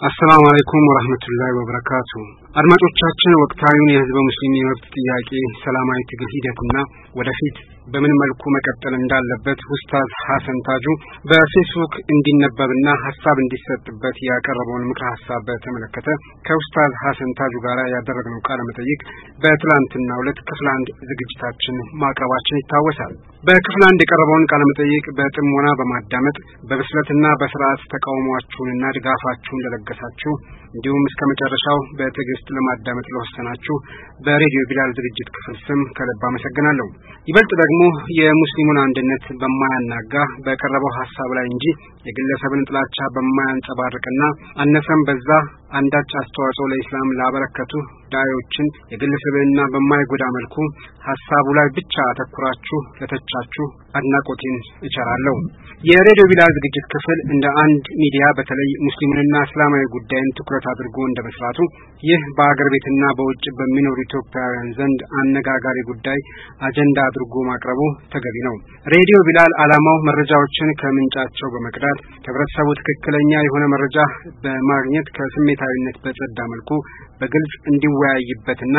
አሰላሙ አለይኩም ወራህመቱላሂ ወበረካቱ። አድማጮቻችን ወቅታዊውን የህዝበ ሙስሊም የመብት ጥያቄ ሰላማዊ ትግል ሂደትና ወደፊት በምን መልኩ መቀጠል እንዳለበት ኡስታዝ ሐሰን ታጁ በፌስቡክ እንዲነበብና ሀሳብ እንዲሰጥበት ያቀረበውን ምክረ ሀሳብ በተመለከተ ከኡስታዝ ሐሰን ታጁ ጋር ያደረግነው ቃለ መጠይቅ በትላንትናው ዕለት ክፍል አንድ ዝግጅታችን ማቅረባችን ይታወሳል። በክፍል አንድ የቀረበውን ቃለ መጠይቅ በጥሞና በማዳመጥ በብስለትና በስርዓት ተቃውሟችሁንና ድጋፋችሁን ለለገሳችሁ እንዲሁም እስከ መጨረሻው በትዕግስት ለማዳመጥ ለወሰናችሁ በሬዲዮ ቢላል ዝግጅት ክፍል ስም ከልብ አመሰግናለሁ። ይበልጥ ደግሞ የሙስሊሙን አንድነት በማያናጋ በቀረበው ሀሳብ ላይ እንጂ የግለሰብን ጥላቻ በማያንጸባርቅና አነሰም በዛ አንዳች አስተዋጽኦ ለኢስላም ላበረከቱ ዳዮችን የግል ስብዕና በማይጎዳ መልኩ ሀሳቡ ላይ ብቻ አተኩራችሁ ለተቻችሁ አድናቆቴን እቸራለሁ። የሬዲዮ ቢላል ዝግጅት ክፍል እንደ አንድ ሚዲያ በተለይ ሙስሊሙንና እስላማዊ ጉዳይን ትኩረት አድርጎ እንደ መስራቱ ይህ በአገር ቤትና በውጭ በሚኖሩ ኢትዮጵያውያን ዘንድ አነጋጋሪ ጉዳይ አጀንዳ አድርጎ ማቅረቡ ተገቢ ነው። ሬዲዮ ቢላል ዓላማው መረጃዎችን ከምንጫቸው በመቅዳት ከህብረተሰቡ ትክክለኛ የሆነ መረጃ በማግኘት ከስሜታዊነት በጸዳ መልኩ በግልጽ እንዲወያይበትና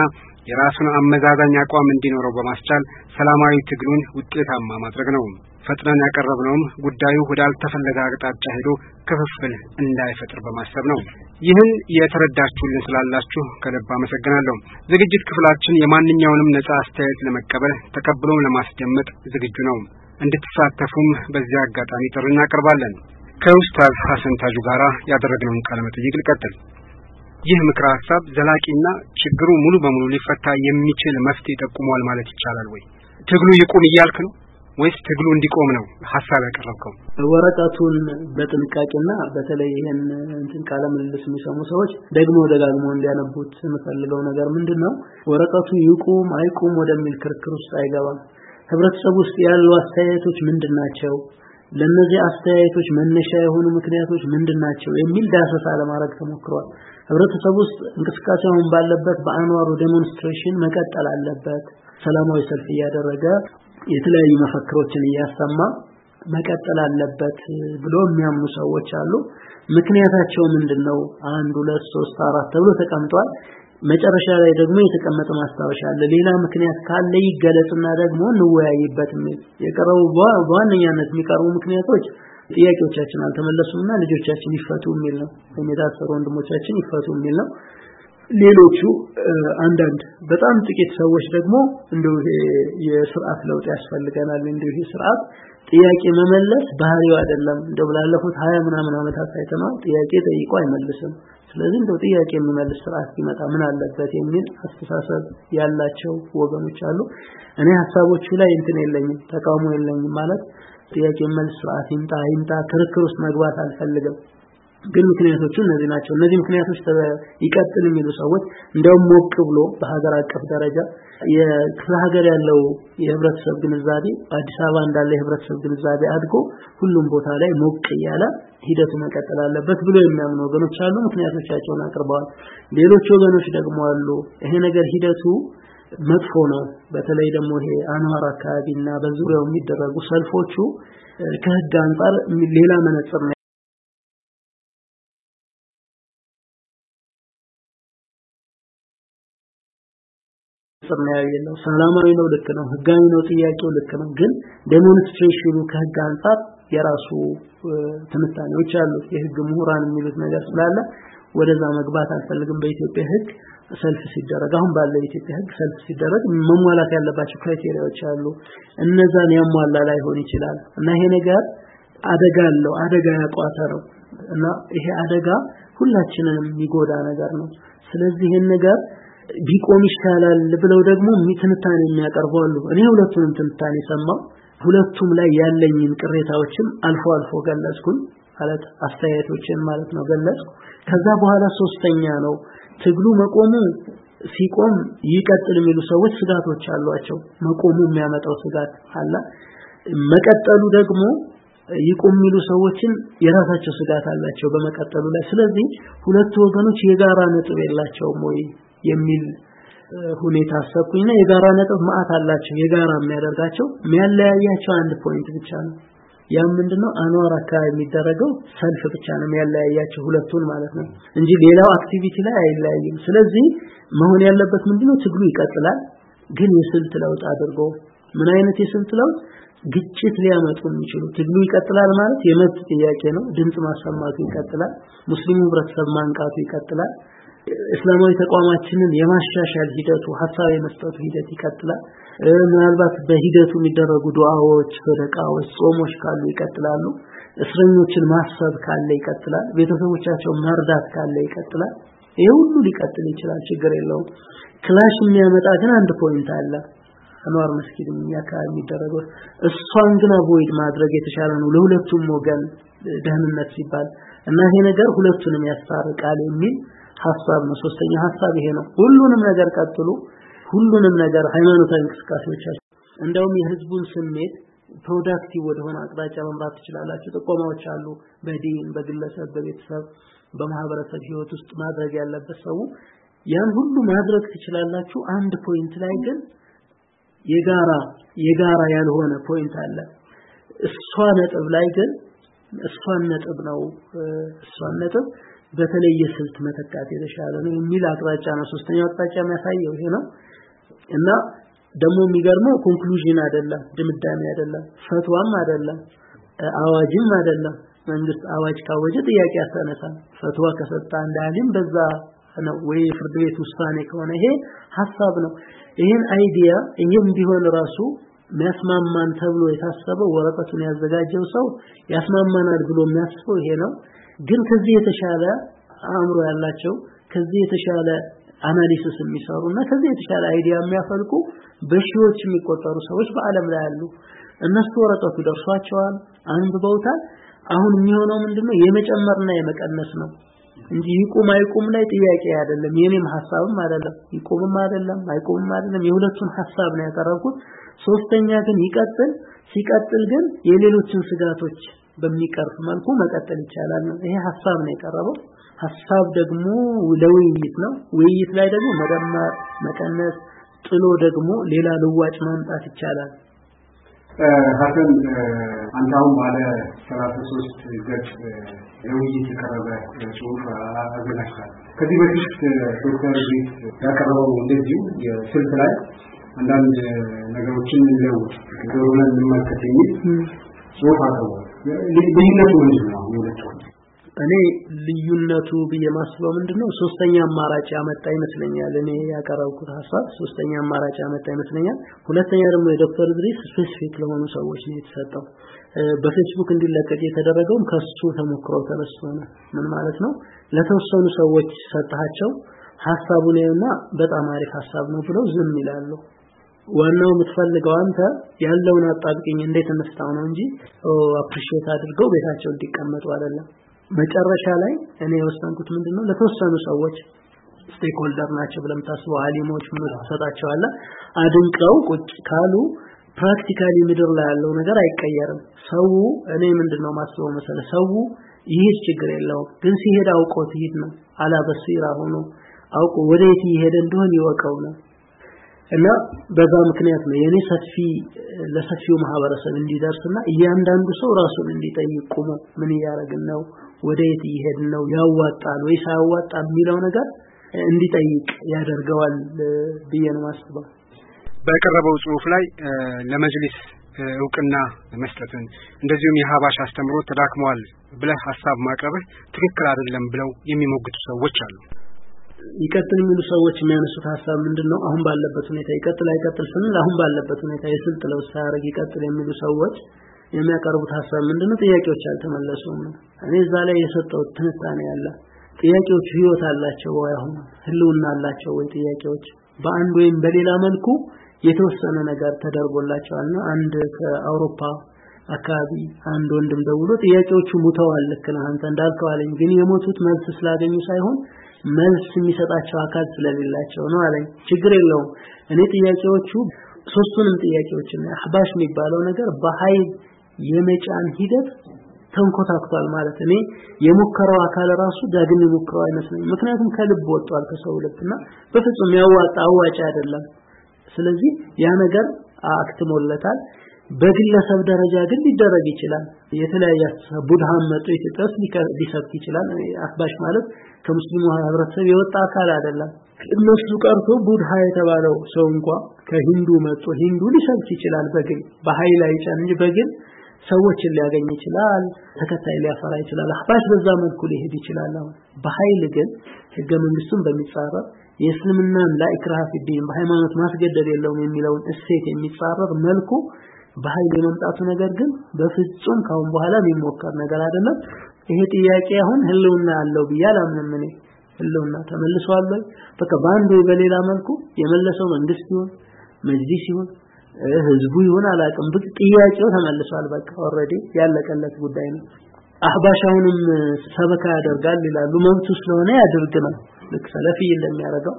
የራሱን አመዛዛኝ አቋም እንዲኖረው በማስቻል ሰላማዊ ትግሉን ውጤታማ ማድረግ ነው። ፈጥነን ያቀረብነውም ጉዳዩ ወዳልተፈለገ አቅጣጫ ሄዶ ክፍፍል እንዳይፈጥር በማሰብ ነው። ይህን የተረዳችሁልን ስላላችሁ ከልብ አመሰግናለሁ። ዝግጅት ክፍላችን የማንኛውንም ነጻ አስተያየት ለመቀበል ተቀብሎም ለማስደመጥ ዝግጁ ነው። እንድትሳተፉም በዚህ አጋጣሚ ጥሪ እናቀርባለን። ከኡስታዝ ሐሰን ታጁ ጋር ያደረግነውን ቃለ መጠይቅ ልቀጥል። ይህ ምክረ ሀሳብ ዘላቂና ችግሩ ሙሉ በሙሉ ሊፈታ የሚችል መፍትሄ ጠቁሟል ማለት ይቻላል ወይ? ትግሉ ይቁም እያልክ ነው ወይስ ትግሉ እንዲቆም ነው ሀሳብ ያቀረብከው? ወረቀቱን በጥንቃቄና በተለይ ይህን እንትን ቃለ ምልልስ የሚሰሙ ሰዎች ደግሞ ደጋግሞ እንዲያነቡት የምፈልገው ነገር ምንድን ነው፣ ወረቀቱ ይቁም አይቁም ወደሚል ክርክር ውስጥ አይገባም። ህብረተሰብ ውስጥ ያሉ አስተያየቶች ምንድን ናቸው? ለነዚህ አስተያየቶች መነሻ የሆኑ ምክንያቶች ምንድን ናቸው የሚል ዳሰሳ ለማድረግ ተሞክሯል። ህብረተሰብ ውስጥ እንቅስቃሴውን ባለበት በአንዋሩ demonstration መቀጠል አለበት። ሰላማዊ ሰልፍ እያደረገ የተለያዩ መፈክሮችን እያሰማ መቀጠል አለበት ብሎ የሚያምኑ ሰዎች አሉ። ምክንያታቸው ምንድነው? አንድ ሁለት ሶስት አራት ተብሎ ተቀምጧል። መጨረሻ ላይ ደግሞ የተቀመጠ ማስታወሻ አለ። ሌላ ምክንያት ካለ ይገለጽና ደግሞ እንወያይበት የቀረቡ በዋነኛነት የሚቀርቡ ምክንያቶች ጥያቄዎቻችን አልተመለሱምና ልጆቻችን ይፈቱ የሚል ነው። የታሰሩ ወንድሞቻችን ይፈቱ የሚል ነው። ሌሎቹ አንዳንድ በጣም ጥቂት ሰዎች ደግሞ እንደው የስርዓት ለውጥ ያስፈልገናል እንደው ይሄ ስርዓት ጥያቄ መመለስ ባህሪው አይደለም። እንደው ላለፉት ሀያ ምናምን ዓመታት አይተናል። ጥያቄ ጠይቆ አይመልስም። ስለዚህ እንደው ጥያቄ የሚመልስ ስርዓት ቢመጣ ምን አለበት የሚል አስተሳሰብ ያላቸው ወገኖች አሉ። እኔ ሀሳቦቹ ላይ እንትን የለኝም፣ ተቃውሞ የለኝም ማለት ጥያቄ መልስ ስርዓት ይምጣ ይምጣ ክርክር ውስጥ መግባት አልፈልግም። ግን ምክንያቶቹ እነዚህ ናቸው። እነዚህ ምክንያቶች ይቀጥል የሚሉ ሰዎች እንደውም ሞቅ ብሎ በሀገር አቀፍ ደረጃ የክፍለ ሀገር ያለው የህብረተሰብ ግንዛቤ አዲስ አበባ እንዳለ የህብረተሰብ ግንዛቤ አድጎ ሁሉም ቦታ ላይ ሞቅ እያለ ሂደቱ መቀጠል አለበት ብሎ የሚያምኑ ወገኖች አሉ። ምክንያቶቻቸውን አቅርበዋል። ሌሎች ወገኖች ደግሞ አሉ ይሄ ነገር ሂደቱ መጥፎ ነው። በተለይ ደግሞ ይሄ አንዋር አካባቢና በዙሪያው የሚደረጉ ሰልፎቹ ከህግ አንጻር ሌላ መነጽር ያለው። ሰላማዊ ነው፣ ልክ ነው። ህጋዊ ነው፣ ጥያቄው ልክ ነው። ግን ዴሞንስትሬሽኑ ከህግ አንጻር የራሱ ትንታኔዎች አሉት። የህግ ምሁራን የሚሉት ነገር ስላለ ወደዛ መግባት አልፈልግም። በኢትዮጵያ ህግ ሰልፍ ሲደረግ አሁን ባለው የኢትዮጵያ ህግ ሰልፍ ሲደረግ መሟላት ያለባቸው criteria ዎች አሉ። እነዛን ያሟላ ላይሆን ይችላል እና ይሄ ነገር አደጋ አለው። አደጋ ያቋተረው እና ይሄ አደጋ ሁላችንንም የሚጎዳ ነገር ነው። ስለዚህ ይሄን ነገር ቢቆም ይሻላል ብለው ደግሞ ትንታኔ የሚያቀርቡ አሉ። እኔ ሁለቱንም ትንታኔ ሰማው። ሁለቱም ላይ ያለኝን ቅሬታዎችም አልፎ አልፎ ገለጽኩኝ ማለት አስተያየቶችን ማለት ነው ገለጽኩ። ከዛ በኋላ ሶስተኛ ነው ትግሉ መቆሙ ሲቆም ይቀጥል የሚሉ ሰዎች ስጋቶች አሏቸው። መቆሙ የሚያመጣው ስጋት አለ። መቀጠሉ ደግሞ ይቆም የሚሉ ሰዎችን የራሳቸው ስጋት አላቸው በመቀጠሉ ላይ። ስለዚህ ሁለቱ ወገኖች የጋራ ነጥብ የላቸውም ወይ የሚል ሁኔታ አሰብኩኝና የጋራ ነጥብ መአት አላቸው። የጋራ የሚያደርጋቸው የሚያለያያቸው አንድ point ብቻ ነው። ያም ምንድነው? አንዋር አካባቢ የሚደረገው ሰልፍ ብቻ ነው የሚያለያያቸው ሁለቱን ማለት ነው እንጂ ሌላው activity ላይ አይለያይም። ስለዚህ መሆን ያለበት ምንድነው? ትግሉ ይቀጥላል። ግን የስልት ለውጥ አድርጎ ምን አይነት የስልት ለውጥ? ግጭት ሊያመጡ የሚችሉ ትግሉ ይቀጥላል ማለት የመብት ጥያቄ ነው። ድምጽ ማሰማቱ ይቀጥላል። ሙስሊሙ ህብረተሰብ ማንቃቱ ይቀጥላል። እስላማዊ ተቋማችንን የማሻሻል ሂደቱ ሐሳብ የመስጠቱ ሂደት ይቀጥላል ምናልባት በሂደቱ የሚደረጉ ዱዓዎች ሰደቃዎች ጾሞች ካሉ ይቀጥላሉ። እስረኞችን ማሰብ ካለ ይቀጥላል። ቤተሰቦቻቸው መርዳት ካለ ይቀጥላል። ይሄ ሁሉ ሊቀጥል ይችላል። ችግር የለውም። ክላሽ የሚያመጣ ግን አንድ point አለ። አንዋር መስጊድ አካባቢ የሚደረገው። እሷን ግን avoid ማድረግ የተሻለ ነው። ለሁለቱም ወገን ደህንነት ሲባል እና ይሄ ነገር ሁለቱንም ያስታርቃል የሚል ሐሳብ ነው። ሶስተኛ ሐሳብ ይሄ ነው። ሁሉንም ነገር ቀጥሉ ሁሉንም ነገር ሃይማኖታዊ እንቅስቃሴዎቻችሁ እንደውም የህዝቡን ስሜት productive ወደሆነ አቅጣጫ መምራት ትችላላችሁ። ጥቆማዎች አሉ። በዲን በግለሰብ በቤተሰብ በማህበረሰብ ህይወት ውስጥ ማድረግ ያለበት ሰው ያን ሁሉ ማድረግ ትችላላችሁ። አንድ point ላይ ግን የጋራ የጋራ ያልሆነ point አለ። እሷ ነጥብ ላይ ግን እሷን ነጥብ ነው እሷን ነጥብ በተለየ ስልት መተካት የተሻለ ነው የሚል አቅጣጫ ነው ሶስተኛው አቅጣጫ የሚያሳየው። ይሄ ነው እና ደግሞ የሚገርመው conclusion አይደለም ድምዳሜ አይደለም ፈትዋም አይደለም አዋጅም አይደለም። መንግስት አዋጅ ካወጀ ጥያቄ ያስተነሳል ፈትዋ ከሰጠ አንድ አሊም በዛ ነው። ወይ ፍርድ ቤት ውሳኔ ከሆነ ይሄ ሐሳብ ነው። ይሄን idea ይሄም ቢሆን ራሱ የሚያስማማን ተብሎ የታሰበው ወረቀቱን ያዘጋጀው ሰው ያስማማናል ብሎ የሚያስበው ይሄ ነው። ግን ከዚህ የተሻለ አእምሮ ያላቸው ከዚህ የተሻለ analysis የሚሰሩና ከዚህ የተሻለ idea የሚያፈልቁ በሺዎች የሚቆጠሩ ሰዎች በአለም ላይ አሉ። እነሱ ወረቀቱ ደርሷቸዋል አንብበውታል። አሁን የሚሆነው ምንድነው? የመጨመርና የመቀነስ ነው እንጂ ይቁም አይቁም ላይ ጥያቄ አይደለም። የኔም ሐሳብም አይደለም ይቁምም አይደለም አይቁምም አይደለም። የሁለቱን ሐሳብ ነው ያቀረብኩት። ሶስተኛ ግን ይቀጥል ሲቀጥል ግን የሌሎችን ስጋቶች በሚቀርፍ መልኩ መቀጠል ይቻላል ይሄ ሐሳብ ነው የቀረበው ሐሳብ ደግሞ ለውይይት ነው ውይይት ላይ ደግሞ መደመር መቀነስ ጥሎ ደግሞ ሌላ ልዋጭ ማምጣት ይቻላል ሀሰን አንተ አሁን ባለ 33 ገጽ ለውይይት የቀረበ ጽሁፍ አዘጋጅቷል። ከዚህ በፊት ዶክተር ቤት ያቀረበው እንደዚሁ የስልት ላይ አንዳንድ ነገሮችን እንለውጥ ሆነ እንመልከት የሚል ጽሁፍ አቅርቧል። ልዩነቱ? እኔ ልዩነቱ ብዬ ማስበው ምንድነው? ሶስተኛ አማራጭ ያመጣ ይመስለኛል እኔ ያቀረብኩት ሀሳብ ሶስተኛ አማራጭ ያመጣ ይመስለኛል። ሁለተኛ ደግሞ የዶክተር ድሪስ specific ለሆኑ ሰዎች ነው የተሰጠው። በፌስቡክ እንዲለቀቅ የተደረገውም ከሱ ተሞክሮ ተነስቶ ነው። ምን ማለት ነው? ለተወሰኑ ሰዎች ሰጣቸው ሀሳቡን እና በጣም አሪፍ ሀሳብ ነው ብለው ዝም ይላሉ ዋናው የምትፈልገው አንተ ያለውን አጣብቂኝ እንዴት እንፍታው ነው እንጂ appreciate አድርገው ቤታቸው እንዲቀመጡ አይደለም። መጨረሻ ላይ እኔ የወሰንኩት ምንድነው? ለተወሰኑ ሰዎች stakeholder ናቸው ብለም ታስበው አሊሞች ምን ተሰጣቸው አለ አድንቀው ቁጭ ካሉ practically ምድር ላይ ያለው ነገር አይቀየርም። ሰው እኔ ምንድነው ማስበው መሰለ ሰው ይሄስ ችግር የለውም። ግን ሲሄድ አውቆት ይሄድ ነው። አላ በሲራህ ሆኖ አውቆ ወዴት ይሄድ እንደሆነ ይወቀው ነው እና በዛ ምክንያት ነው የኔ ሰፊ ለሰፊው ማህበረሰብ እንዲደርስና እያንዳንዱ ሰው ራሱን እንዲጠይቅ ቁሞ ምን እያደረግን ነው? ወደ የት እየሄድን ነው? ያዋጣል ወይስ አያዋጣም የሚለው ነገር እንዲጠይቅ ያደርገዋል ብዬ ነው ማስበው በቀረበው ጽሁፍ ላይ ለመጅሊስ እውቅና መስጠትን እንደዚሁም የሀባሽ አስተምሮ ተዳክመዋል ብለህ ሀሳብ ማቅረብህ ትክክል አይደለም ብለው የሚሞግቱ ሰዎች አሉ ይቀጥል የሚሉ ሰዎች የሚያነሱት ሀሳብ ምንድነው? አሁን ባለበት ሁኔታ ይቀጥል አይቀጥል ስንል አሁን ባለበት ሁኔታ የስልጥ ለውጥ ሳያደርግ ይቀጥል የሚሉ ሰዎች የሚያቀርቡት ሀሳብ ምንድነው? ጥያቄዎች አልተመለሱም። ነው እኔ እዛ ላይ የሰጠው ትንታኔ ያለ ጥያቄዎቹ ህይወት አላቸው ወይ አሁን? ህልውና አላቸው ወይ ጥያቄዎች? በአንድ ወይም በሌላ መልኩ የተወሰነ ነገር ተደርጎላቸዋልና አንድ ከአውሮፓ አካባቢ አንድ ወንድም ደውሎ ጥያቄዎቹ ሙተዋል ልክ ነህ አንተ እንዳልከው አለኝ። ግን የሞቱት መልስ ስላገኙ ሳይሆን መልስ የሚሰጣቸው አካል ስለሌላቸው ነው አለኝ። ችግር የለውም። እኔ ጥያቄዎቹ ሶስቱንም ጥያቄዎችን አህባሽ የሚባለው ነገር በኃይል የመጫን ሂደት ተንኮታክቷል ማለት እኔ የሙከራው አካል ራሱ ዳግም የሙከራው አይመስለኝ ምክንያቱም ከልብ ወጥቷል ከሰው ልብና በፍጹም ያዋጣ አዋጭ አይደለም። ስለዚህ ያ ነገር አክትሞለታል በግለሰብ ደረጃ ግን ሊደረግ ይችላል። የተለያየ ቡድሃን መጥቶ ኢትዮጵያ ሊሰብክ ይችላል። አህባሽ ማለት ከሙስሊሙ ህብረተሰብ የወጣ አካል አይደለም። እነሱ ቀርቶ ቡድሃ የተባለው ሰው እንኳ ከሂንዱ መጥቶ ሂንዱ ሊሰብክ ይችላል። በግል በኃይል አይጫን እንጂ በግል ሰዎችን ሊያገኝ ይችላል። ተከታይ ሊያፈራ ይችላል። አህባሽ በዛ መልኩ ሊሄድ ይችላል። አሁን በኃይል ግን ህገ መንግስቱን በሚጻረር የእስልምናን ላኢክራህ ፊዲን በሃይማኖት ማስገደድ የለውም የሚለውን እሴት የሚጻረር መልኩ በኃይል የመምጣቱ ነገር ግን በፍጹም ካሁን በኋላ የሚሞከር ነገር አይደለም። ይሄ ጥያቄ አሁን ህልውና አለው ብዬ አላምንም እኔ። ህልውና ተመልሷል ወይ? በቃ ወይ በሌላ መልኩ የመለሰው መንግስት ይሁን መጅሊስ ይሁን ህዝቡ ይሁን አላውቅም። በቃ ጥያቄው ተመልሷል። በቃ already ያለቀለት ጉዳይ ነው። አህባሽ አሁንም ሰበካ ያደርጋል ይላሉ። መብቱ ስለሆነ ያድርግ ነው። ልክ ሰለፊ እንደሚያደርገው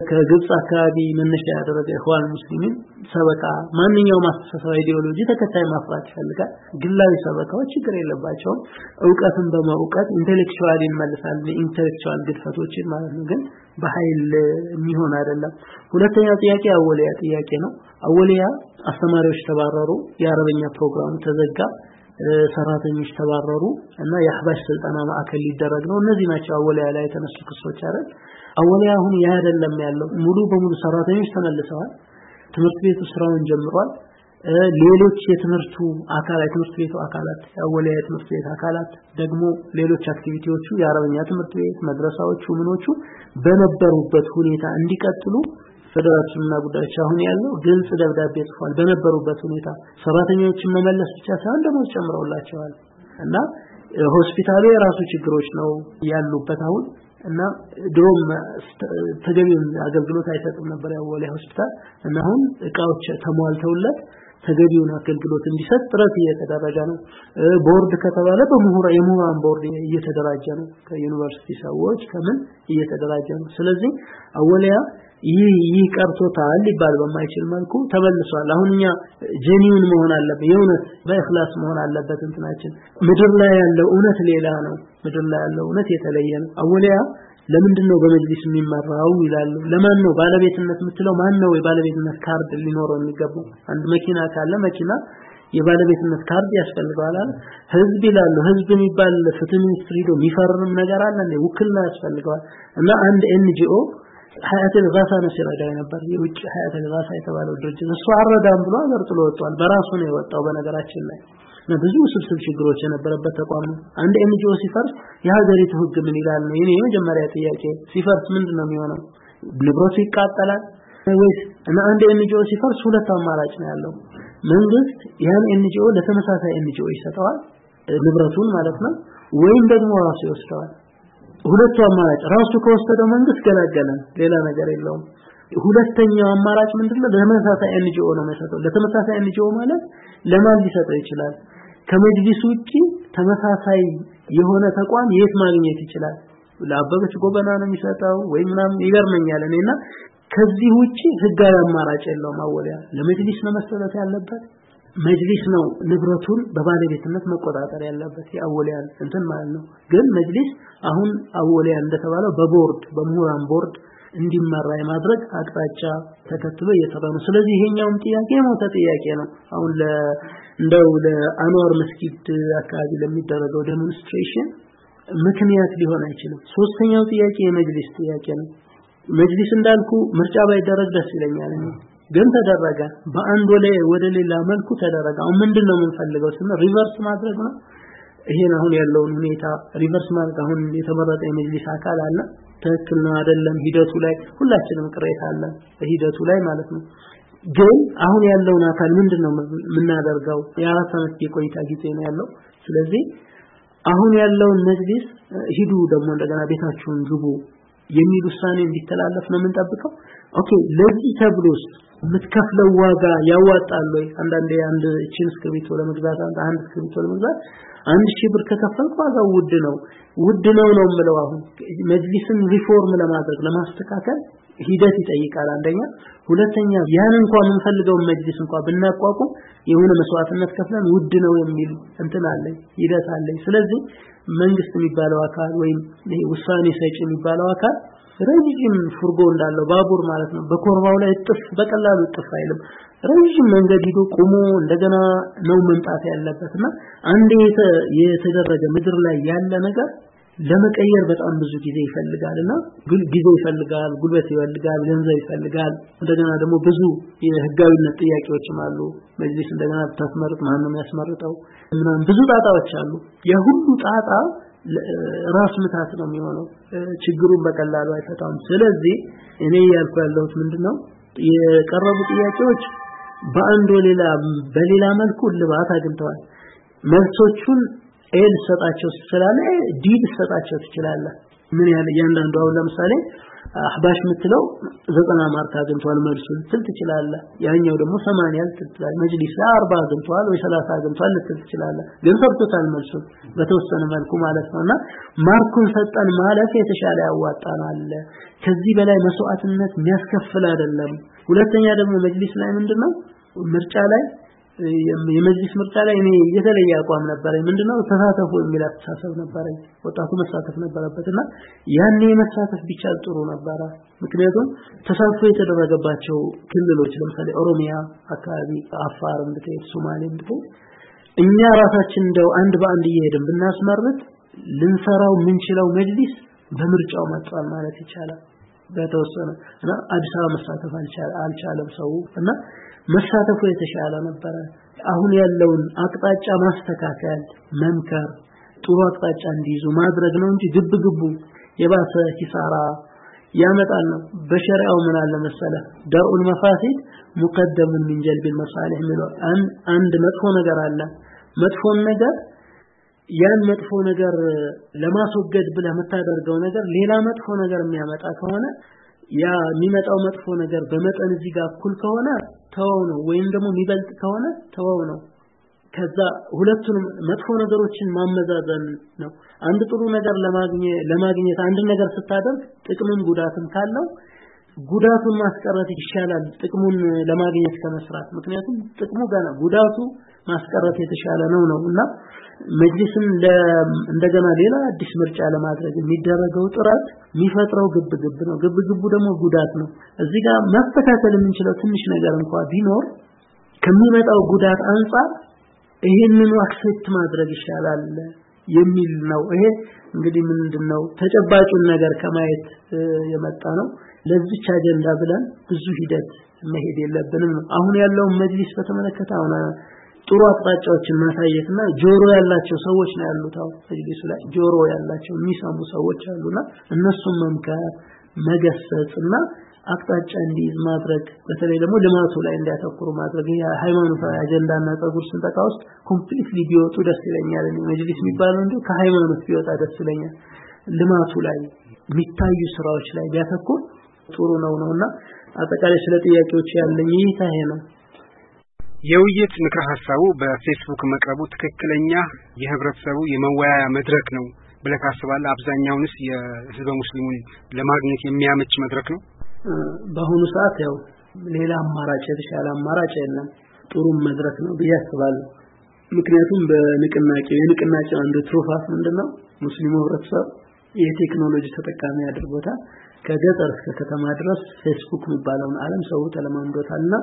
ከግብጽ አካባቢ መነሻ ያደረገ ኢኽዋን ሙስሊሚን ሰበካ ማንኛውም አስተሳሰብ ideology ተከታይ ማፍራት ይፈልጋል። ግላዊ ሰበካዎች ችግር የለባቸውም። እውቀትን በእውቀት intellectually ይመልሳል። intellectual ግድፈቶችን ማለት ነው። ግን በኃይል የሚሆን አይደለም። ሁለተኛው ጥያቄ አወሊያ ጥያቄ ነው። አወሊያ አስተማሪዎች ተባረሩ፣ የአረበኛ ፕሮግራሙ ተዘጋ፣ ሰራተኞች ተባረሩ እና የአህባሽ ስልጠና ማዕከል ሊደረግ ነው። እነዚህ ናቸው አወሊያ ላይ የተነሱ ክሶች አይደል? አወሊያ አሁን ያ አይደለም ያለው። ሙሉ በሙሉ ሰራተኞች ተመልሰዋል። ትምህርት ቤቱ ስራውን ጀምሯል። ሌሎች የትምህርቱ አካላት ትምህርት ቤቱ አካላት የአወሊያ የትምህርት ቤት አካላት ደግሞ ሌሎች አክቲቪቲዎቹ የአረበኛ ትምህርት ቤት መድረሳዎቹ ምኖቹ በነበሩበት ሁኔታ እንዲቀጥሉ ፌዴሬሽንና ጉዳዮች አሁን ያለው ግልጽ ደብዳቤ ጽፏል። በነበሩበት ሁኔታ ሰራተኞችን መመለስ ብቻ ሳይሆን ደሞዝ ጨምረውላቸዋል እና ሆስፒታሉ የራሱ ችግሮች ነው ያሉበት አሁን እና ድሮም ተገቢውን አገልግሎት አይሰጥም ነበር ያወለ ሆስፒታል እና አሁን እቃዎች ተሟልተውለት ተገቢውን አገልግሎት እንዲሰጥ ጥረት እየተደረገ ነው። ቦርድ ከተባለ በምሁራ የምሁራን ቦርድ እየተደራጀ ነው። ከዩኒቨርሲቲ ሰዎች ከምን እየተደራጀ ነው። ስለዚህ አወሊያ ይህ ይህ ቀርቶታል ሊባል በማይችል መልኩ ተመልሷል። አሁን እኛ ጀኒውን መሆን አለበት፣ የእውነት በእኽላስ መሆን አለበት እንትናችን። ምድር ላይ ያለው እውነት ሌላ ነው። ምድር ላይ ያለው እውነት የተለየ ነው። አወሊያ ለምንድን ነው በመጅሊስ የሚመራው ይላሉ። ለማን ነው ባለቤትነት የምትለው ማን ነው የባለቤትነት ካርድ ሊኖረው የሚገባው? አንድ መኪና ካለ መኪና የባለቤትነት ካርድ ያስፈልገዋል አይደል? ህዝብ ይላሉ። ህዝብ የሚባል ፍትህ ሚኒስትር ሄዶ የሚፈርም ነገር አለ? ውክልና ያስፈልገዋል። እና አንድ NGO ሀያተል ኢጋሳ ነው ሲረዳ ነበር። የውጭ ሀያተል ኢጋሳ የተባለው ድርጅት እሱ አልረዳም ብሎ ሀገር ጥሎ ወጥቷል። በራሱ ነው የወጣው በነገራችን ላይ ብዙ ውስብስብ ችግሮች የነበረበት ተቋም ነው። አንድ NGO ሲፈርስ የሀገሪቱ ህግ ምን ይላል ነው የኔ የመጀመሪያ ጥያቄ። ሲፈርስ ምንድን ነው የሚሆነው? ንብረቱ ይቃጠላል ወይስ? እና አንድ NGO ሲፈርስ ሁለት አማራጭ ነው ያለው። መንግስት ያን NGO ለተመሳሳይ NGO ይሰጠዋል፣ ንብረቱን ማለት ነው፣ ወይም ደግሞ ራሱ ይወስደዋል። ሁለቱ አማራጭ ራሱ ከወሰደው መንግስት ገላገለን፣ ሌላ ነገር የለውም። ሁለተኛው አማራጭ ምንድነው? ለተመሳሳይ NGO ነው የሚሰጠው። ለተመሳሳይ NGO ማለት ለማን ሊሰጠው ይችላል? ከመጅሊስ ውጪ ተመሳሳይ የሆነ ተቋም የት ማግኘት ይችላል? ለአበበች ጎበና ነው የሚሰጠው ወይ ምናምን ይገርመኛል እኔና ከዚህ ውጪ ህጋዊ አማራጭ የለውም። አወሊያ ለመጅሊስ ነው መሰጠት ያለበት። መጅሊስ ነው ንብረቱን በባለቤትነት መቆጣጠር ያለበት የአወሊያ እንትን ማለት ነው። ግን መጅሊስ አሁን አወሊያ እንደተባለው በቦርድ በምሁራን ቦርድ እንዲመራ የማድረግ አቅጣጫ ተከትሎ እየሰራ ነው። ስለዚህ ይሄኛውም ጥያቄ የሞተ ጥያቄ ነው። አሁን እንደው ለአንዋር መስጊድ አካባቢ ለሚደረገው demonstration ምክንያት ሊሆን አይችልም። ሶስተኛው ጥያቄ የመጅሊስ ጥያቄ ነው። መጅሊስ እንዳልኩ ምርጫ ባይደረግ ደስ ይለኛል ግን ተደረገ። በአንድ ወይ በሌላ መልኩ ተደረገ። አሁን ምንድን ነው የምንፈልገው ስንል reverse ማድረግ ነው። ይሄን አሁን ያለውን ሁኔታ reverse ማድረግ አሁን የተመረጠ የመጅሊስ አካል አለ። ትክክል ነው አይደለም፣ ሂደቱ ላይ ሁላችንም ቅሬታ አለ፣ በሂደቱ ላይ ማለት ነው። ግን አሁን ያለውን አካል ምንድን ነው የምናደርገው? የአራት ዓመት የቆይታ ጊዜ ነው ያለው። ስለዚህ አሁን ያለውን መጅሊስ ሂዱ ደግሞ እንደገና ቤታችሁን ግቡ የሚል ውሳኔ እንዲተላለፍ ነው የምንጠብቀው። okay ለዚህ ተብሎስ የምትከፍለው ዋጋ ያዋጣል ወይ? አንዳንዴ አንድ እቺን እስክሪብቶ ለመግዛት አንድ እስክሪብቶ ለመግዛት አንድ ሺህ ብር ከከፈልክ ዋጋው ውድ ነው ውድ ነው ነው የምለው። አሁን መጅሊስን ሪፎርም ለማድረግ ለማስተካከል ሂደት ይጠይቃል። አንደኛ፣ ሁለተኛ ያን እንኳን የምንፈልገውን መጅሊስ እንኳን ብናቋቁም የሆነ መስዋዕትነት ከፍለን ውድ ነው የሚል እንትን አለኝ ሂደት አለኝ። ስለዚህ መንግስት የሚባለው አካል ወይም ውሳኔ ሰጪ የሚባለው አካል ረጅም ፉርጎ እንዳለው ባቡር ማለት ነው። በኮርባው ላይ ጥፍ በቀላሉ ጥፍ አይልም። ረጅም መንገድ ሂዶ ቆሞ እንደገና ነው መምጣት ያለበትና አንዴ የተደረገ ምድር ላይ ያለ ነገር ለመቀየር በጣም ብዙ ጊዜ ይፈልጋልና ጊዜ ይፈልጋል ጉልበት ይፈልጋል ገንዘብ ይፈልጋል። እንደገና ደግሞ ብዙ የህጋዊነት ጥያቄዎችም አሉ። መጅሊስ እንደገና ብታስመርጥ ማን ነው የሚያስመርጠው? ምናምን ብዙ ጣጣዎች አሉ። የሁሉ ጣጣ ራስ ምታት ነው የሚሆነው። ችግሩን በቀላሉ አይፈታም ስለዚህ እኔ ያልኩ ያለሁት ምንድነው? የቀረቡ ጥያቄዎች በአንድ ወይም በሌላ መልኩ እልባት አግኝተዋል። መልሶቹን A ልትሰጣቸው ትችላለህ D ልትሰጣቸው ትችላለህ። ምን ያህል እያንዳንዱ አሁን ለምሳሌ አህባሽ የምትለው ዘጠና mark አግኝቷል መልሱ ልትል ትችላለህ። ያኛው ደግሞ 80 ልትል ትችላለህ። መጅሊስ ላይ 40 አግኝቷል ወይ 30 አግኝቷል ልትል ትችላለህ። ግን ሰጥቶታል መልሱ በተወሰነ መልኩ ማለት ነውና ማርኩን ሰጠን ማለት የተሻለ ያዋጣናል ከዚህ በላይ መስዋዕትነት የሚያስከፍል አይደለም። ሁለተኛ ደግሞ መጅሊስ ላይ ምንድነው? ምርጫ ላይ የመጅሊስ ምርጫ ላይ እኔ የተለየ አቋም ነበረኝ። ምንድነው? ተሳተፉ የሚል አስተሳሰብ ነበረኝ። ወጣቱ መሳተፍ ነበረበትና ያኔ መሳተፍ ቢቻል ጥሩ ነበረ። ምክንያቱም ተሳትፎ የተደረገባቸው ክልሎች ለምሳሌ ኦሮሚያ አካባቢ አፋር እንድትሄድ ሶማሌ እንድትሄድ እኛ ራሳችን እንደው አንድ በአንድ እየሄድን ብናስመርጥ ልንሰራው የምንችለው መጅሊስ በምርጫው መጥቷል ማለት ይቻላል በተወሰነ እና አዲስ አበባ መሳተፍ አልቻለም ሰው እና መሳተፉ የተሻለ ነበረ። አሁን ያለውን አቅጣጫ ማስተካከል መምከር ጥሩ አቅጣጫ እንዲይዙ ማድረግ ነው እንጂ ግብ ግቡ የባሰ ኪሳራ ያመጣል ነው። በሸሪዓው ምን አለ መሰለ ደርኡል መፋሲድ ሙቀደምን ምን ጀልቢል መሳሊህ የሚለው አንድ መጥፎ ነገር አለ። መጥፎን ነገር ያን መጥፎ ነገር ለማስወገድ ብለህ የምታደርገው ነገር ሌላ መጥፎ ነገር የሚያመጣ ከሆነ ያ የሚመጣው መጥፎ ነገር በመጠን እዚህ ጋር እኩል ከሆነ ተወው ነው። ወይም ደግሞ የሚበልጥ ከሆነ ተወው ነው። ከዛ ሁለቱንም መጥፎ ነገሮችን ማመዛዘን ነው። አንድ ጥሩ ነገር ለማግኘት ለማግኘት አንድ ነገር ስታደርግ ጥቅምም ጉዳትም ካለው ጉዳቱን ማስቀረት ይሻላል። ጥቅሙን ለማግኘት ከመስራት ምክንያቱም ጥቅሙ ገና ጉዳቱ ማስቀረት የተሻለ ነው ነው እና መጅሊስን እንደገና ሌላ አዲስ ምርጫ ለማድረግ የሚደረገው ጥረት የሚፈጥረው ግብ ግብ ነው። ግብ ግቡ ደግሞ ጉዳት ነው። እዚህ ጋር ማስተካከል የምንችለው ትንሽ ነገር እንኳን ቢኖር ከሚመጣው ጉዳት አንጻር ይሄንኑ አክሴፕት ማድረግ ይሻላል የሚል ነው። ይሄ እንግዲህ ምንድነው ተጨባጩን ነገር ከማየት የመጣ ነው። ለዚች አጀንዳ ብለን ብዙ ሂደት መሄድ የለብንም አሁን ያለውን መጅሊስ በተመለከተ አሁን ጥሩ አቅጣጫዎችን ማሳየትና ጆሮ ያላቸው ሰዎች ነው ያሉት። መጅሊሱ ላይ ጆሮ ያላቸው የሚሰሙ ሰዎች አሉና እነሱም መምከር መገሰጽና አቅጣጫ እንዲይዝ ማድረግ በተለይ ደግሞ ልማቱ ላይ እንዲያተኩሩ ማድረግ። የሃይማኖታዊ አጀንዳና ጸጉር ስንጠቃ ውስጥ completely ቢወጡ ደስ ይለኛል። መጅሊስ የሚባለው NGO ከሃይማኖት ቢወጣ ደስ ይለኛል። ልማቱ ላይ የሚታዩ ስራዎች ላይ ቢያተኩር ጥሩ ነው ነውና አጠቃላይ ስለ ጥያቄዎች ያለኝ ይህ ነው የውይይት ምክረ ሀሳቡ በፌስቡክ መቅረቡ ትክክለኛ የህብረተሰቡ የመወያያ መድረክ ነው ብለህ ታስባለህ? አብዛኛውንስ የህዝበ ሙስሊሙን ለማግኘት የሚያመች መድረክ ነው? በአሁኑ ሰዓት ያው ሌላ አማራጭ የተሻለ አማራጭ የለም። ጥሩ መድረክ ነው ብዬ አስባለሁ። ምክንያቱም በንቅናቄ የንቅናቄ አንዱ ትሩፋት ምንድነው? ሙስሊሙ ህብረተሰብ የቴክኖሎጂ ተጠቃሚ አድርጎታል። ከገጠር እስከ ከተማ ድረስ ፌስቡክ የሚባለውን ዓለም ሰው ተለማምዶታልና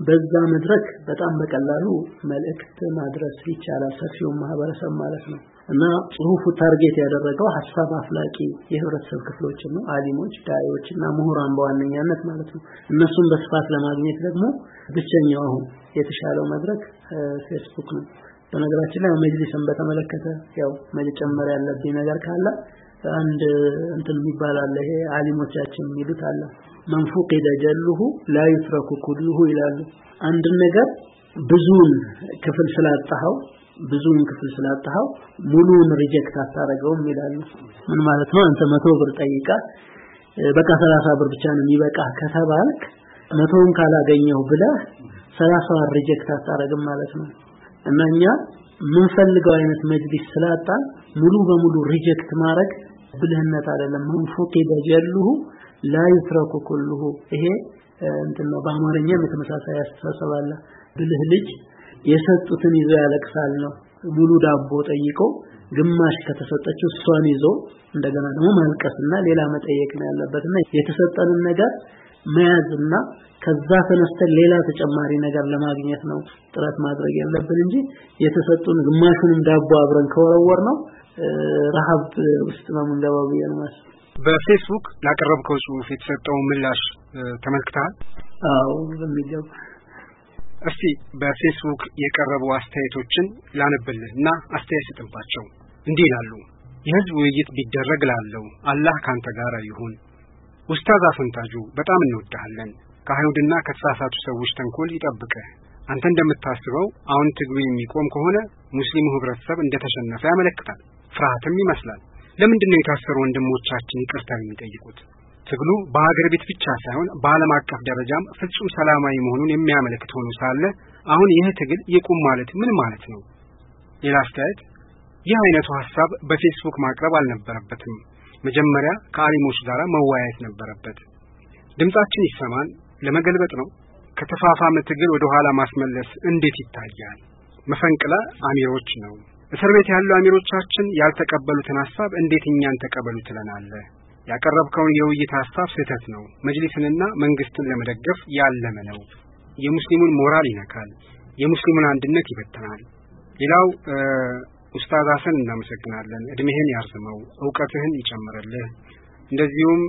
በዛ መድረክ በጣም በቀላሉ መልእክት ማድረስ ይቻላል ሰፊውን ማህበረሰብ ማለት ነው። እና ጽሁፉ target ያደረገው ሀሳብ አፍላቂ የህብረተሰብ ክፍሎችን ነው። አሊሞች ዳዒዎች እና ምሁራን በዋነኛነት ማለት ነው። እነሱን በስፋት ለማግኘት ደግሞ ብቸኛው አሁን የተሻለው መድረክ ፌስቡክ ነው። በነገራችን ላይ መጅሊስን በተመለከተ ያው መጨመር ያለብኝ ነገር ካለ አንድ እንትን የሚባል አለ። ይሄ አሊሞቻችን የሚሉት አለ። መንፉቅ ደጀልሁ ላ ይትረኩ ኩልሁ ይላሉ። አንድ ነገር ብዙውን ክፍል ስላጣኸው ብዙውን ክፍል ስላጣኸው ሙሉውን ሪጀክት አታረገውም ይላሉ። ምን ማለት ነው? አንተ መቶ ብር ጠይቃ በቃ ሰላሳ ብር ብቻ ነው የሚበቃ ከተባልክ መቶውን ካላገኘው ብለህ ሰላሳዋን reject አታረግም ማለት ነው። እና እኛ የምንፈልገው አይነት መጅሊስ ስላጣን ሙሉ በሙሉ reject ማድረግ ብልህነት አይደለም። من فقد جله لا يترك كله። ይሄ እንትን ነው። በአማርኛም የተመሳሳይ አስተሳሰብ አለ። ብልህ ልጅ የሰጡትን ይዞ ያለቅሳል ነው። ሙሉ ዳቦ ጠይቆ ግማሽ ከተሰጠችው እሷን ይዞ እንደገና ደግሞ ማልቀስና ሌላ መጠየቅ ነው ያለበትና የተሰጠንን ነገር መያዝና ከዛ ተነስተን ሌላ ተጨማሪ ነገር ለማግኘት ነው ጥረት ማድረግ ያለብን እንጂ የተሰጡን ግማሹንም ዳቦ አብረን ከወረወር ነው ረሃብ ውስጥ ነው የምንገባው ብዬ ነው በፌስቡክ ላቀረብከው ጽሁፍ የተሰጠውን ምላሽ ተመልክተሃል? አዎ በሚገባ። እስቲ በፌስቡክ የቀረቡ አስተያየቶችን ላነብልህ እና አስተያየት ስጥባቸው። እንዲህ ይላሉ። የህዝብ ውይይት ቢደረግ ላለው አላህ ካንተ ጋር ይሁን። ኡስታዝ አፈንታጁ በጣም እንወድሃለን። ከአይሁድና ከተሳሳቱ ሰዎች ተንኮል ይጠብቅህ። አንተ እንደምታስበው አሁን ትግሉ የሚቆም ከሆነ ሙስሊሙ ህብረተሰብ እንደተሸነፈ ያመለክታል። ፍርሃትም ይመስላል። ለምንድን ነው የታሰሩ ወንድሞቻችን ይቅርታ የሚጠይቁት? ትግሉ በሀገር ቤት ብቻ ሳይሆን በዓለም አቀፍ ደረጃም ፍጹም ሰላማዊ መሆኑን የሚያመለክት ሆኖ ሳለ አሁን ይህ ትግል ይቁም ማለት ምን ማለት ነው? ሌላ አስተያየት፣ ይህ አይነቱ ሀሳብ በፌስቡክ ማቅረብ አልነበረበትም። መጀመሪያ ከአሊሞች ጋር መወያየት ነበረበት። ድምጻችን ይሰማን ለመገልበጥ ነው። ከተፋፋመ ትግል ወደ ኋላ ማስመለስ እንዴት ይታያል? መፈንቅለ አሚሮች ነው። እስር ቤት ያሉ አሚሮቻችን ያልተቀበሉትን ሀሳብ እንዴት እኛን ተቀበሉ ትለናለህ? ያቀረብከውን የውይይት ሀሳብ ስህተት ነው። መጅሊስንና መንግስትን ለመደገፍ ያለመ ነው። የሙስሊሙን ሞራል ይነካል። የሙስሊሙን አንድነት ይበትናል። ሌላው ኡስታዝ ሀሰን እናመሰግናለን። እድሜህን ያርዝመው፣ እውቀትህን ይጨምርልህ። እንደዚሁም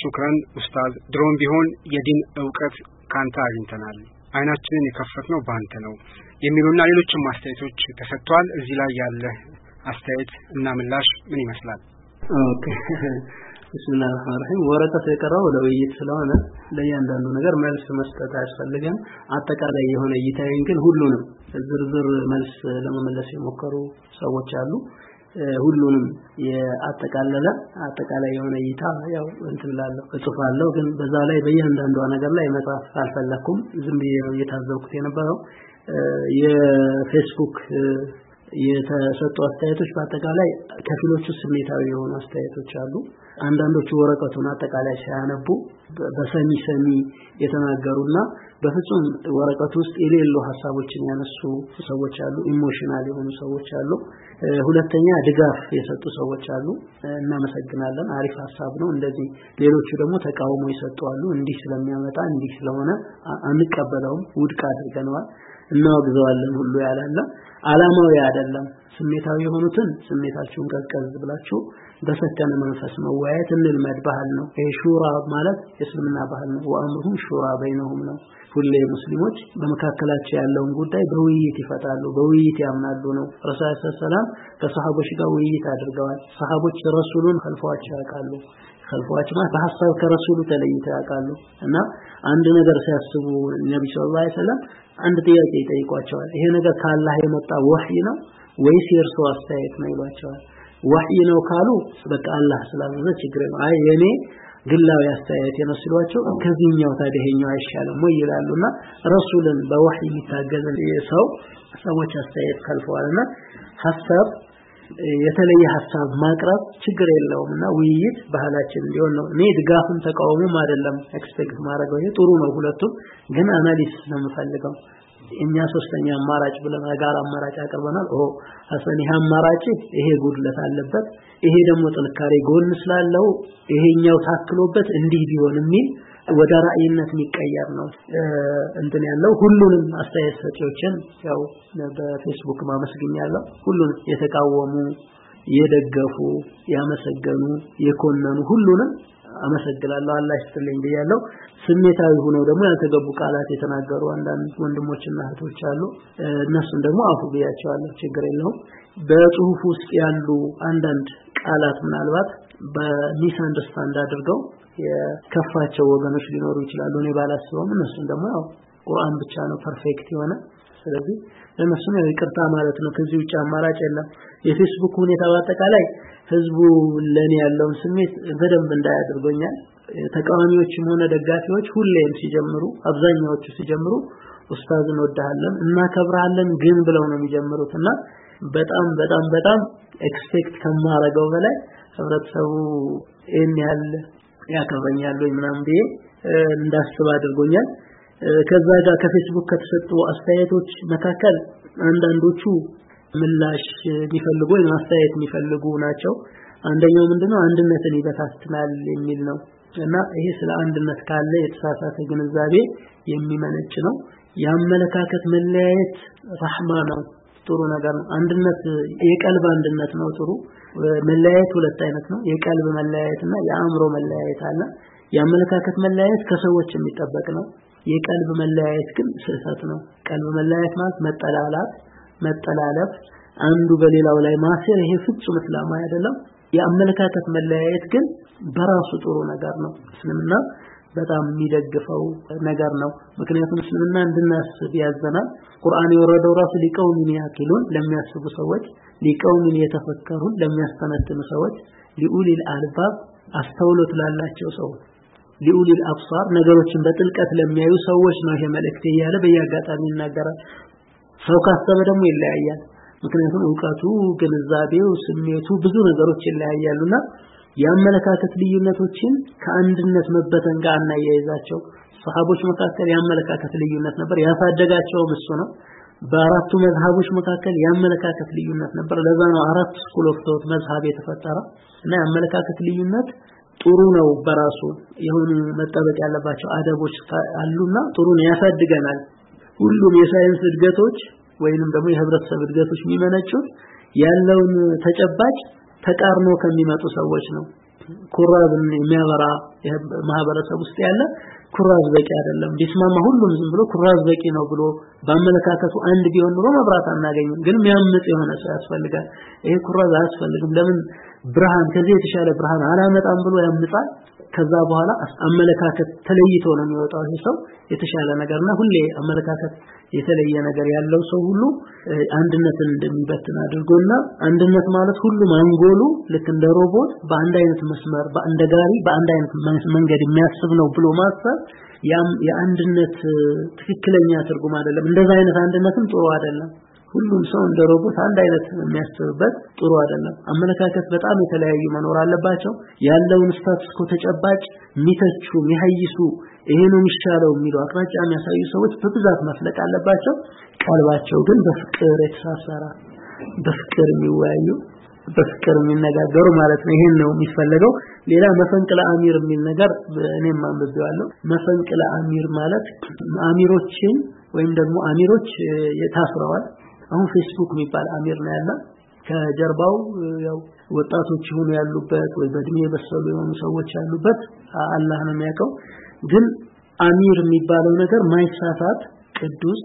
شكرا ኡስታዝ፣ ድሮም ቢሆን የዲን እውቀት ካንተ አግኝተናል። አይናችንን የከፈትነው በአንተ ነው የሚሉና ሌሎችም አስተያየቶች ተሰጥቷል። እዚህ ላይ ያለ አስተያየት እና ምላሽ ምን ይመስላል? OK بسم الله الرحمن ረሂም ወረቀቱ የቀረበው ለውይይት ስለሆነ ለእያንዳንዱ ነገር መልስ መስጠት አያስፈልግም። አጠቃላይ የሆነ እይታዬን ግን ሁሉንም ዝርዝር መልስ ለመመለስ የሞከሩ ሰዎች አሉ። ሁሉንም የአጠቃለለ አጠቃላይ የሆነ እይታ ያው እንትን ላለሁ እጽፋለሁ። ግን በዛ ላይ በእያንዳንዷ ነገር ላይ መጻፍ አልፈለኩም። ዝም ብዬ ነው እየታዘብኩት የነበረው። የፌስቡክ የተሰጡ አስተያየቶች በአጠቃላይ ከፊሎቹ ስሜታዊ የሆኑ አስተያየቶች አሉ። አንዳንዶቹ ወረቀቱን አጠቃላይ ሳያነቡ በሰሚ ሰሚ የተናገሩና በፍጹም ወረቀቱ ውስጥ የሌሉ ሀሳቦችን ያነሱ ሰዎች አሉ። emotional የሆኑ ሰዎች አሉ። ሁለተኛ ድጋፍ የሰጡ ሰዎች አሉ። እናመሰግናለን፣ አሪፍ ሀሳብ ነው። እንደዚህ ሌሎቹ ደግሞ ተቃውሞ የሰጡ አሉ። እንዲህ ስለሚያመጣ እንዲህ ስለሆነ አንቀበለውም፣ ውድቅ አድርገነዋል፣ እናወግዘዋለን ሁሉ ያላለ አላማዊ አይደለም። ስሜታዊ የሆኑትን ስሜታችሁን ቀዝቀዝ ብላችሁ በሰከነ መንፈስ መወያየት እንልመድ ባህል ነው። ይሄ ሹራ ማለት የእስልምና ባህል ነው። ወአምሩሁም ሹራ በይነሁም ነው። ሁሌ ሙስሊሞች በመካከላቸው ያለውን ጉዳይ በውይይት ይፈታሉ፣ በውይይት ያምናሉ ነው። ረሱል ሰላም ከሰሃቦች ጋር ውይይት አድርገዋል። ሰሃቦች ረሱሉን ከልፈዋቸው ያውቃሉ። ከልፈዋቸው ማለት በሀሳብ ከረሱሉ ተለይተው ያውቃሉ። እና አንድ ነገር ሲያስቡ ነቢ صلى الله عليه وسلم አንድ ጥያቄ ይጠይቋቸዋል። ይሄ ነገር ከአላህ የመጣ ወህይ ነው ወይስ የእርሶ አስተያየት ነው ይሏቸዋል። ወህይ ነው ካሉ በቃ አላህ ስላዘዘ ችግር ነው። አይ የኔ ግላዊ አስተያየት ነው ሲሏቸው ከዚህኛው ይሄኛው አይሻልም ወይ ይላሉና ረሱልን በወህይ የሚታገዝ ሰው ሰዎች አስተያየት ከልፈዋልና ሀሳብ የተለየ ሀሳብ ማቅረብ ችግር የለውም እና ውይይት ባህላችን እንዲሆን ነው። እኔ ድጋፍም ተቃውሞም አይደለም expect ማድረገው ይሄ ጥሩ ነው። ሁለቱም ግን አናሊሲስ ነው የምፈልገው። እኛ ሶስተኛ አማራጭ ብለን የጋራ አማራጭ አቅርበናል። ኦ ሀሰን ይሄ አማራጭ ይሄ ጉድለት አለበት፣ ይሄ ደግሞ ጥንካሬ ጎን ስላለው ይሄኛው ታክሎበት እንዲህ ቢሆን የሚል ወደ ራእይነት የሚቀየር ነው እንትን ያለው ሁሉንም አስተያየት ሰጪዎችን ያው በፌስቡክ ማመስገኛለሁ። ሁሉንም የተቃወሙ፣ የደገፉ፣ ያመሰገኑ፣ የኮነኑ ሁሉንም አመሰግናለሁ። አላህ ይስጥልኝ ብያለሁ። ስሜታዊ ሆነው ደግሞ ያልተገቡ ቃላት የተናገሩ አንዳንድ ወንድሞችና እህቶች አሉ። እነሱን ደግሞ አፉ ብያቸዋለሁ። ችግር የለውም። በጽሁፍ ውስጥ ያሉ አንዳንድ ቃላት ምናልባት በ misunderstand አድርገው የከፋቸው ወገኖች ሊኖሩ ይችላሉ። እኔ ባላስበውም እነሱም ደግሞ ያው ቁርአን ብቻ ነው perfect የሆነ ስለዚህ ለነሱም ያው ይቅርታ ማለት ነው። ከዚህ ውጭ አማራጭ የለም። የፌስቡክ ሁኔታ በአጠቃላይ ህዝቡ ለኔ ያለውን ስሜት በደንብ እንዳይ አድርጎኛል። ተቃዋሚዎችም ሆነ ደጋፊዎች ሁሌም ሲጀምሩ አብዛኛዎቹ ሲጀምሩ ኡስታዝ እንወድሃለን እናከብርሃለን ግን ብለው ነው የሚጀምሩት እና በጣም በጣም በጣም expect ከማረገው በላይ ህብረተሰቡ ይህን ያህል ያከብረኛል ወይ ምናምን ብዬ እንዳስብ አድርጎኛል። ከዛ ጋር ከፌስቡክ ከተሰጡ አስተያየቶች መካከል አንዳንዶቹ ምላሽ የሚፈልጉ ወይም አስተያየት የሚፈልጉ ናቸው። አንደኛው ምንድነው አንድነትን ይበታትናል የሚል ነው እና ይሄ ስለ አንድነት ካለ የተሳሳተ ግንዛቤ የሚመነጭ ነው። የአመለካከት መለያየት ረህማ ነው፣ ጥሩ ነገር ነው። አንድነት የቀልብ አንድነት ነው ጥሩ። መለያየት ሁለት አይነት ነው። የቀልብ መለያየት እና የአእምሮ መለያየት አለ። የአመለካከት መለያየት ከሰዎች የሚጠበቅ ነው። የቀልብ መለያየት ግን ስህተት ነው። ቀልብ መለያየት ማለት መጠላላት፣ መጠላለፍ፣ አንዱ በሌላው ላይ ማሴር፣ ይሄ ፍጹም እስላማዊ አይደለም። የአመለካከት መለያየት ግን በራሱ ጥሩ ነገር ነው። እስልምና በጣም የሚደግፈው ነገር ነው። ምክንያቱም እስልምና እንድናስብ ያዘናል። ቁርአን የወረደው ራሱ ሊቀውሚን ያኪሉን ለሚያስቡ ሰዎች፣ ሊቀውሚን የተፈከሩን ለሚያስተነትኑ ሰዎች፣ ሊኡሊል አልባብ አስተውሎት ላላቸው ሰዎች፣ لأولي الأبصار ነገሮችን በጥልቀት ለሚያዩ ሰዎች ነው ይሄ መልእክት እያለ በየአጋጣሚ ይናገራል። ሰው ካሰበ ደግሞ ይለያያል። ምክንያቱም እውቀቱ፣ ግንዛቤው፣ ስሜቱ ብዙ ነገሮች ይለያያሉና የአመለካከት ልዩነቶችን ከአንድነት መበተን ጋር አናያይዛቸው። ሰሃቦች መካከል የአመለካከት ልዩነት ነበር፣ ያሳደጋቸውም እሱ ነው። በአራቱ መዝሃቦች መካከል የአመለካከት ልዩነት ነበር። ለዛ ነው አራት school of thought መዝሃብ የተፈጠረው እና የአመለካከት ልዩነት ጥሩ ነው በራሱ የሆኑ መጠበቅ ያለባቸው አደቦች አሉና ጥሩ ነው፣ ያሳድገናል። ሁሉም የሳይንስ እድገቶች ወይንም ደግሞ የህብረተሰብ እድገቶች የሚመነጩት ያለውን ተጨባጭ ተቃርኖ ከሚመጡ ሰዎች ነው። ኩራዝን የሚያበራ ማህበረሰብ ውስጥ ያለ ኩራዝ በቂ አይደለም። ቢስማማ ሁሉም ዝም ብሎ ኩራዝ በቂ ነው ብሎ በአመለካከቱ አንድ ቢሆን ኑሮ መብራት አናገኝም። ግን የሚያምጥ የሆነ ሰው ያስፈልጋል። ይሄ ኩራዝ አያስፈልግም። ለምን ብርሃን ከዚህ የተሻለ ብርሃን አላመጣም ብሎ ያምጻል። ከዛ በኋላ አመለካከት ተለይቶ ነው የሚወጣው ይሄ ሰው የተሻለ ነገርና ሁሌ አመለካከት የተለየ ነገር ያለው ሰው ሁሉ አንድነትን እንደሚበትን አድርጎና አንድነት ማለት ሁሉም አንጎሉ ልክ እንደ ሮቦት በአንድ አይነት መስመር በአንድ ጋሪ በአንድ አይነት መንገድ የሚያስብ ነው ብሎ ማሰብ የአንድነት ትክክለኛ ትርጉም አይደለም። እንደዛ አይነት አንድነትም ጥሩ አይደለም። ሁሉም ሰው እንደ ሮቦት አንድ አይነት የሚያስብበት ጥሩ አይደለም። አመለካከት በጣም የተለያዩ መኖር አለባቸው። ያለውን ስታትስ ኮ ተጨባጭ የሚተቹ የሚሀይሱ ይሄ ነው የሚሻለው የሚሉ አቅጣጫ የሚያሳዩ ሰዎች በብዛት መፍለቅ አለባቸው። ቀልባቸው ግን በፍቅር የተሳሰረ በፍቅር የሚወያዩ በፍቅር የሚነጋገሩ ማለት ነው። ይሄን ነው የሚፈለገው። ሌላ መፈንቅለ አሚር የሚል ነገር እኔም አንብቤዋለሁ። መፈንቅለ አሚር ማለት አሚሮችን ወይም ደግሞ አሚሮች ታስረዋል። አሁን ፌስቡክ የሚባል አሚር ነው ያለ ከጀርባው ያው ወጣቶች ይሆኑ ያሉበት ወይ በእድሜ የበሰሉ የሆኑ ሰዎች ያሉበት አላህ ነው የሚያውቀው። ግን አሚር የሚባለው ነገር ማይሳሳት ቅዱስ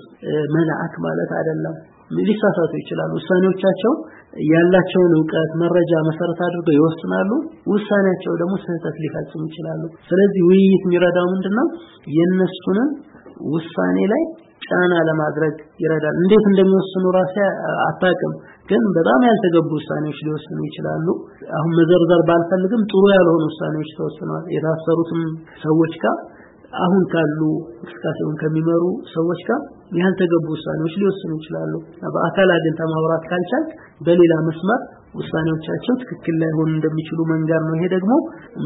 መልአክ ማለት አይደለም። ሊሳሳቱ ይችላሉ። ውሳኔዎቻቸው ያላቸውን እውቀት መረጃ መሰረት አድርገው ይወስናሉ። ውሳኔያቸው ደግሞ ስህተት ሊፈጽሙ ይችላሉ። ስለዚህ ውይይት የሚረዳው ምንድነው? የነሱንም ውሳኔ ላይ ጫና ለማድረግ ይረዳል። እንዴት እንደሚወስኑ ራሴ አታውቅም፣ ግን በጣም ያልተገቡ ውሳኔዎች ሊወስኑ ይችላሉ። አሁን መዘርዘር ባልፈልግም ጥሩ ያልሆኑ ውሳኔዎች ተወስነዋል። የታሰሩትም ሰዎች ጋር አሁን ካሉ እንቅስቃሴውን ከሚመሩ ሰዎች ጋር ያልተገቡ ውሳኔዎች ሊወስኑ ይችላሉ። በአካል አግኝተህ ማውራት ካልቻል በሌላ መስመር ውሳኔዎቻቸው ትክክል ላይሆኑ እንደሚችሉ መንገር ነው። ይሄ ደግሞ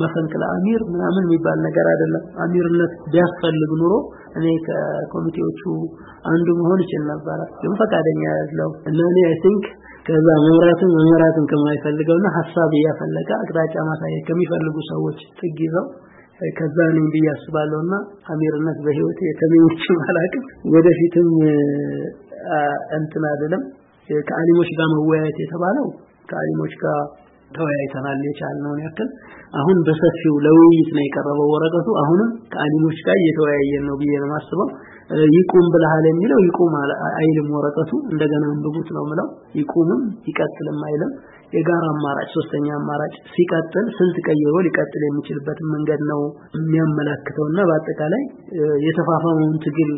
መፈንቅለ አሚር ምናምን የሚባል ነገር አይደለም። አሚርነት ቢያስፈልግ ኑሮ እኔ ከኮሚቴዎቹ አንዱ መሆን እችል ነበረ፣ ግን ፈቃደኛ አይደለው እና እኔ I think ከዛ መምራትን መመራትን ከማይፈልገውና ሀሳብ እያፈለቀ አቅጣጫ ማሳየት ከሚፈልጉ ሰዎች ጥግ ይዘው ከዛ ነኝ ብዬ አስባለሁና አሚርነት በህይወቴ ተመኝቼው አላውቅም። ወደፊትም እንትን አይደለም ከአሊሞች ጋር መወያየት የተባለው ከአሊሞች ጋር ተወያይተናል የቻልነውን ያክል። አሁን በሰፊው ለውይይት ነው የቀረበው ወረቀቱ። አሁንም ከአሊሞች ጋር እየተወያየን ነው ብዬ ነው የማስበው። ይቁም ብለሃል የሚለው ይቁም አይልም ወረቀቱ። እንደገና አንብቡት ነው ምለው ይቁምም ይቀጥልም አይልም የጋራ አማራጭ ሶስተኛ አማራጭ ሲቀጥል ስልት ቀይሮ ሊቀጥል የሚችልበትን መንገድ ነው የሚያመላክተውና በአጠቃላይ የተፋፋመውን ትግል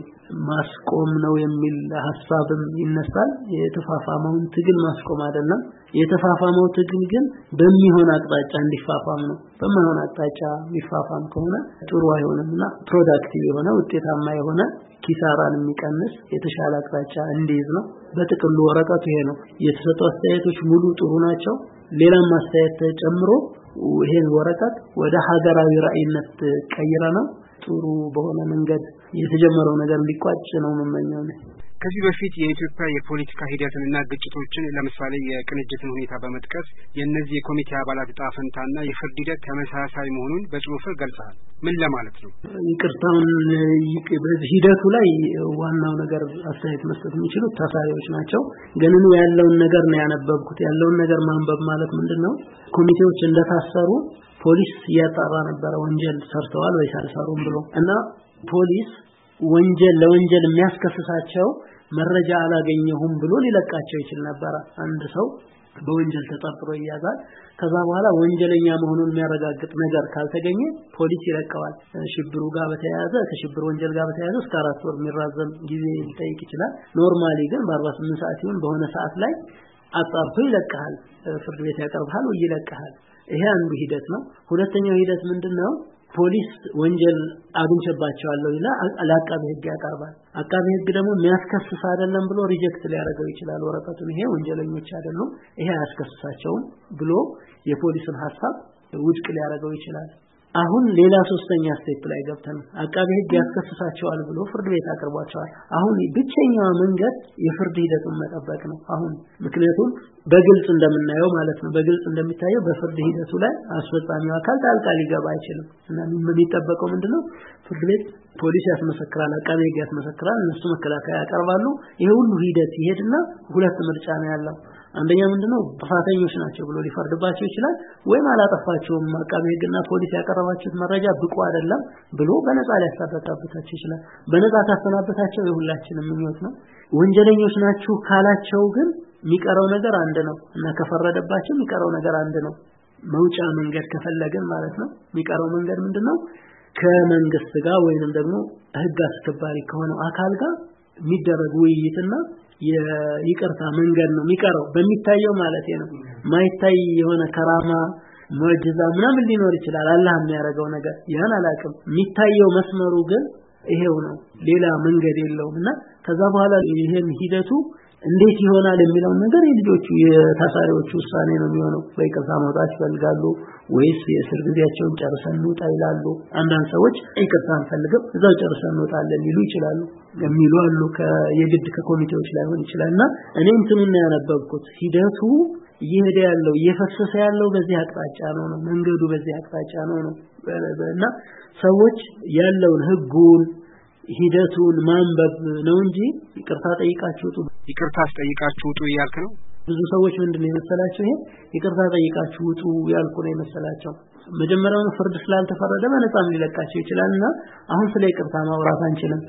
ማስቆም ነው የሚል ሀሳብም ይነሳል። የተፋፋመውን ትግል ማስቆም አይደለም። የተፋፋመው ትግል ግን በሚሆን አቅጣጫ እንዲፋፋም ነው። በማይሆን አቅጣጫ የሚፋፋም ከሆነ ጥሩ አይሆንምና productive የሆነ ውጤታማ የሆነ ኪሳራን የሚቀንስ የተሻለ አቅጣጫ እንዲይዝ ነው። በጥቅሉ ወረቀቱ ይሄ ነው። የተሰጡ አስተያየቶች ሙሉ ጥሩ ናቸው። ሌላም አስተያየት ተጨምሮ ይሄን ወረቀት ወደ ሀገራዊ ራዕይነት ቀይረ ነው ጥሩ በሆነ መንገድ የተጀመረው ነገር እንዲቋጭ ነው የምመኘው ከዚህ በፊት የኢትዮጵያ የፖለቲካ ሂደትንና ግጭቶችን ለምሳሌ የቅንጅትን ሁኔታ በመጥቀስ የእነዚህ የኮሚቴ አባላት እጣ ፈንታና የፍርድ ሂደት ተመሳሳይ መሆኑን በጽሁፍ ገልጸሃል። ምን ለማለት ነው? ይቅርታውን ሂደቱ ላይ ዋናው ነገር አስተያየት መስጠት የሚችሉት ታሳሪዎች ናቸው። ግን እኔ ያለውን ነገር ነው ያነበብኩት። ያለውን ነገር ማንበብ ማለት ምንድን ነው? ኮሚቴዎች እንደታሰሩ ፖሊስ እያጣራ ነበረ ወንጀል ሰርተዋል ወይስ አልሰሩም ብሎ እና ፖሊስ ወንጀል ለወንጀል የሚያስከስሳቸው መረጃ አላገኘሁም ብሎ ሊለቃቸው ይችል ነበረ። አንድ ሰው በወንጀል ተጠርጥሮ ይያዛል። ከዛ በኋላ ወንጀለኛ መሆኑን የሚያረጋግጥ ነገር ካልተገኘ ፖሊስ ይለቀዋል። ሽብሩ ጋር በተያያዘ ከሽብር ወንጀል ጋር በተያያዘ እስከ አራት ወር የሚራዘም ጊዜ ሊጠይቅ ይችላል። normally ግን በ48 ሰዓት ይሁን በሆነ ሰዓት ላይ አጣርቶ ይለቀሃል። ፍርድ ቤት ያቀርብሃል ወይ ይለቀሃል። ይሄ አንዱ ሂደት ነው። ሁለተኛው ሂደት ምንድነው? ፖሊስ ወንጀል አግኝቼባቸዋለሁ ይላል፣ ለአቃቤ ሕግ ያቀርባል። አቃቤ ሕግ ደግሞ የሚያስከስስ አይደለም ብሎ reject ሊያደርገው ይችላል ወረቀቱን። ይሄ ወንጀለኞች አይደሉም፣ ይሄ አያስከስሳቸውም ብሎ የፖሊስን ሀሳብ ውድቅ ሊያደርገው ይችላል። አሁን ሌላ ሶስተኛ step ላይ ገብተን አቃቤ ሕግ ያስከስሳቸዋል ብሎ ፍርድ ቤት አቅርቧቸዋል። አሁን ብቸኛዋ መንገድ የፍርድ ሂደቱን መጠበቅ ነው። አሁን ምክንያቱም በግልጽ እንደምናየው ማለት ነው፣ በግልጽ እንደሚታየው በፍርድ ሂደቱ ላይ አስፈጻሚው አካል ጣልቃ ሊገባ አይችልም እና የሚጠበቀው ምንድነው? ፍርድ ቤት ፖሊስ ያስመሰክራል፣ አቃቤ ሕግ ያስመሰክራል፣ እነሱ መከላከያ ያቀርባሉ። ይሄ ሁሉ ሂደት ይሄድና ሁለት ምርጫ ነው ያለው። አንደኛ ምንድነው ጥፋተኞች ናቸው ብሎ ሊፈርድባቸው ይችላል፣ ወይም አላጠፋቸውም አቃቤ ሕግና ፖሊስ ያቀረባችሁት መረጃ ብቁ አይደለም ብሎ በነፃ ሊያሰናብታቸው ይችላል። በነፃ ካሰናበታቸው የሁላችንም ምኞት ነው። ወንጀለኞች ናችሁ ካላቸው ግን የሚቀረው ነገር አንድ ነው እና ከፈረደባቸው የሚቀረው ነገር አንድ ነው። መውጫ መንገድ ከፈለግን ማለት ነው። የሚቀረው መንገድ ምንድነው? ከመንግስት ጋር ወይንም ደግሞ ህግ አስከባሪ ከሆነው አካል ጋር የሚደረግ ውይይትና የይቅርታ መንገድ ነው የሚቀረው በሚታየው ማለት ነው። ማይታይ የሆነ ከራማ ሙዕጅዛ ምናምን ሊኖር ይችላል አላህ የሚያደርገው ነገር ያን አላቅም። የሚታየው መስመሩ ግን ይሄው ነው፣ ሌላ መንገድ የለውም እና ከዛ በኋላ ይሄን ሂደቱ እንዴት ይሆናል የሚለውን ነገር የልጆቹ የታሳሪዎቹ ውሳኔ ነው የሚሆነው። በይቅርታ መውጣት ይፈልጋሉ ወይስ የእስር ጊዜያቸውን ጨርሰን እንውጣ ይላሉ። አንዳንድ ሰዎች ይቅርታ አንፈልግም እዛው ጨርሰን እንወጣለን ሊሉ ይችላሉ የሚሉ አሉ። የግድ ከኮሚቴዎች ላይሆን ይችላል እና እኔ እንትኑን ያነበብኩት ሂደቱ እየሄደ ያለው እየፈሰሰ ያለው በዚህ አቅጣጫ ነው ነው መንገዱ በዚህ አቅጣጫ ነው ነው እና ሰዎች ያለውን ህጉን ሂደቱን ማንበብ ነው እንጂ ይቅርታ ጠይቃችሁ ውጡ፣ ይቅርታ አስጠይቃችሁ ውጡ እያልክ ነው። ብዙ ሰዎች ምንድን ነው የመሰላቸው ይሄ ይቅርታ ጠይቃችሁ ውጡ ያልኩ ነው የመሰላቸው። መጀመሪያውን ፍርድ ስላልተፈረደ በነፃም ሊለቃቸው ይችላል እና አሁን ስለ ይቅርታ ማውራት አንችልም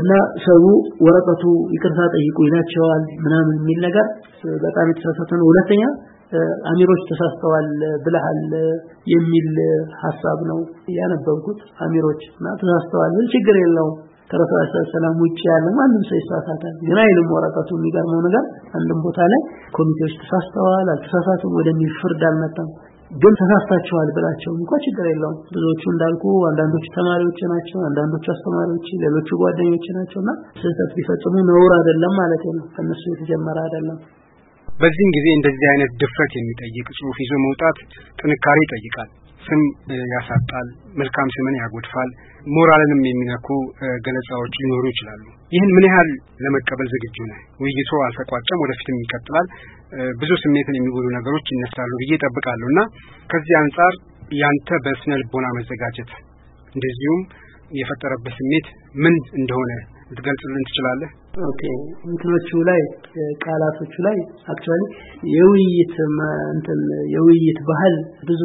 እና ሰው ወረቀቱ ይቅርታ ጠይቁ ይላቸዋል ምናምን የሚል ነገር በጣም የተሳሳተ ነው። ሁለተኛ አሚሮች ተሳስተዋል ብለሃል የሚል ሀሳብ ነው ያነበብኩት። አሚሮች እና ተሳስተዋል ብል ችግር የለውም ከረሱል ሰላም ውጭ ያለ ማንም ሰው ይሳሳታል። ግን አይልም ወረቀቱ። የሚገርመው ነገር አንድም ቦታ ላይ ኮሚቴዎች ተሳስተዋል አልተሳሳቱም ወደሚል ፍርድ አልመጣም። ግን ተሳስታችኋል ብላቸው እንኳ ችግር የለውም። ብዙዎቹ እንዳልኩ አንዳንዶቹ ተማሪዎች ናቸው፣ አንዳንዶቹ አስተማሪዎች፣ ሌሎቹ ጓደኞች ናቸውና ስህተት ቢፈጽሙ ነውር አይደለም ማለት ነው። ከነሱ የተጀመረ አይደለም። በዚህም ጊዜ እንደዚህ አይነት ድፍረት የሚጠይቅ ጽሁፍ ይዞ መውጣት ጥንካሬ ይጠይቃል። ስም ያሳጣል፣ መልካም ስምን ያጎድፋል፣ ሞራልንም የሚነኩ ገለጻዎች ሊኖሩ ይችላሉ። ይህን ምን ያህል ለመቀበል ዝግጁ ነህ? ውይይቱ አልተቋጨም፣ ወደፊትም ይቀጥላል። ብዙ ስሜትን የሚጎዱ ነገሮች ይነሳሉ ብዬ እጠብቃለሁ እና ከዚህ አንጻር ያንተ በስነ ልቦና መዘጋጀት እንደዚሁም የፈጠረበት ስሜት ምን እንደሆነ ልትገልጽልን ትችላለህ? okay እንትኖቹ ላይ ቃላቶቹ ላይ actually የውይይት እንትን የውይይት ባህል ብዙ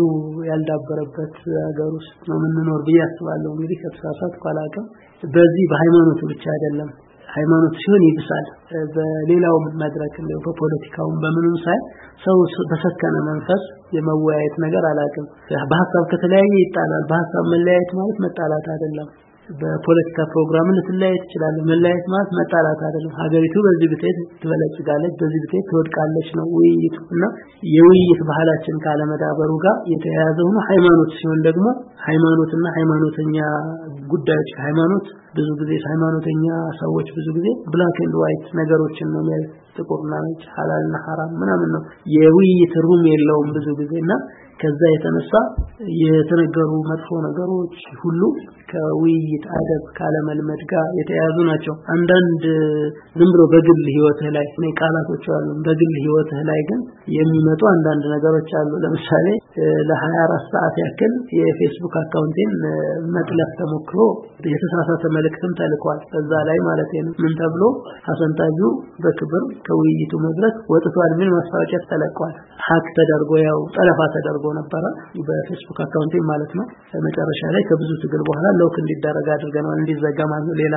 ያልዳበረበት ሀገር ውስጥ ነው የምንኖር ብዬ አስባለሁ። እንግዲህ ከተሳሳትኩ አላውቅም። በዚህ በሃይማኖቱ ብቻ አይደለም ሃይማኖት ሲሆን ይብሳል። በሌላው መድረክ እንደው በፖለቲካውም በምንም ሳይ ሰው በሰከነ መንፈስ የመወያየት ነገር አላውቅም። በሀሳብ ከተለያየ ይጣላል። በሀሳብ መለያየት ማለት መጣላት አይደለም። በፖለቲካ ፕሮግራም ልትለያይ ትችላለህ። መለያየት ማለት መጣላት አይደለም። ሀገሪቱ በዚህ ብትሄድ ትበለጽጋለች፣ በዚህ ብትሄድ ትወድቃለች ነው ውይይቱ እና የውይይት ባህላችን ካለመዳበሩ ጋር የተያያዘ ሆኖ ሃይማኖት ሲሆን ደግሞ ሃይማኖትና ሃይማኖተኛ ጉዳዮች ሃይማኖት ብዙ ጊዜ ሃይማኖተኛ ሰዎች ብዙ ጊዜ black and white ነገሮችን ነው የሚያዩት። ጥቁርና ነጭ፣ ሐላልና ሐራም ምናምን ነው። የውይይት room የለውም ብዙ ጊዜ እና ከዛ የተነሳ የተነገሩ መጥፎ ነገሮች ሁሉ ከውይይት አደብ ካለመልመድ ጋር የተያያዙ ናቸው። አንዳንድ ዝም ብሎ በግል ህይወትህ ላይ እኔ ቃላቶች አሉ። በግል ህይወትህ ላይ ግን የሚመጡ አንዳንድ ነገሮች አሉ። ለምሳሌ ለ24 ሰዓት ያክል የፌስቡክ አካውንቴን መጥለፍ ተሞክሮ የተሳሳተ መልእክትም ተልኳል። በዛ ላይ ማለት ነው። ምን ተብሎ ሀሰን ታጁ በክብር ከውይይቱ መድረክ ወጥቷል የሚል ማስታወቂያ ተለቋል። hack ተደርጎ ያው ጠለፋ ተደርጎ ነበረ በፌስቡክ አካውንቴ ማለት ነው። መጨረሻ ላይ ከብዙ ትግል በኋላ lock እንዲደረግ አድርገናል። እንዲዘጋ ሌላ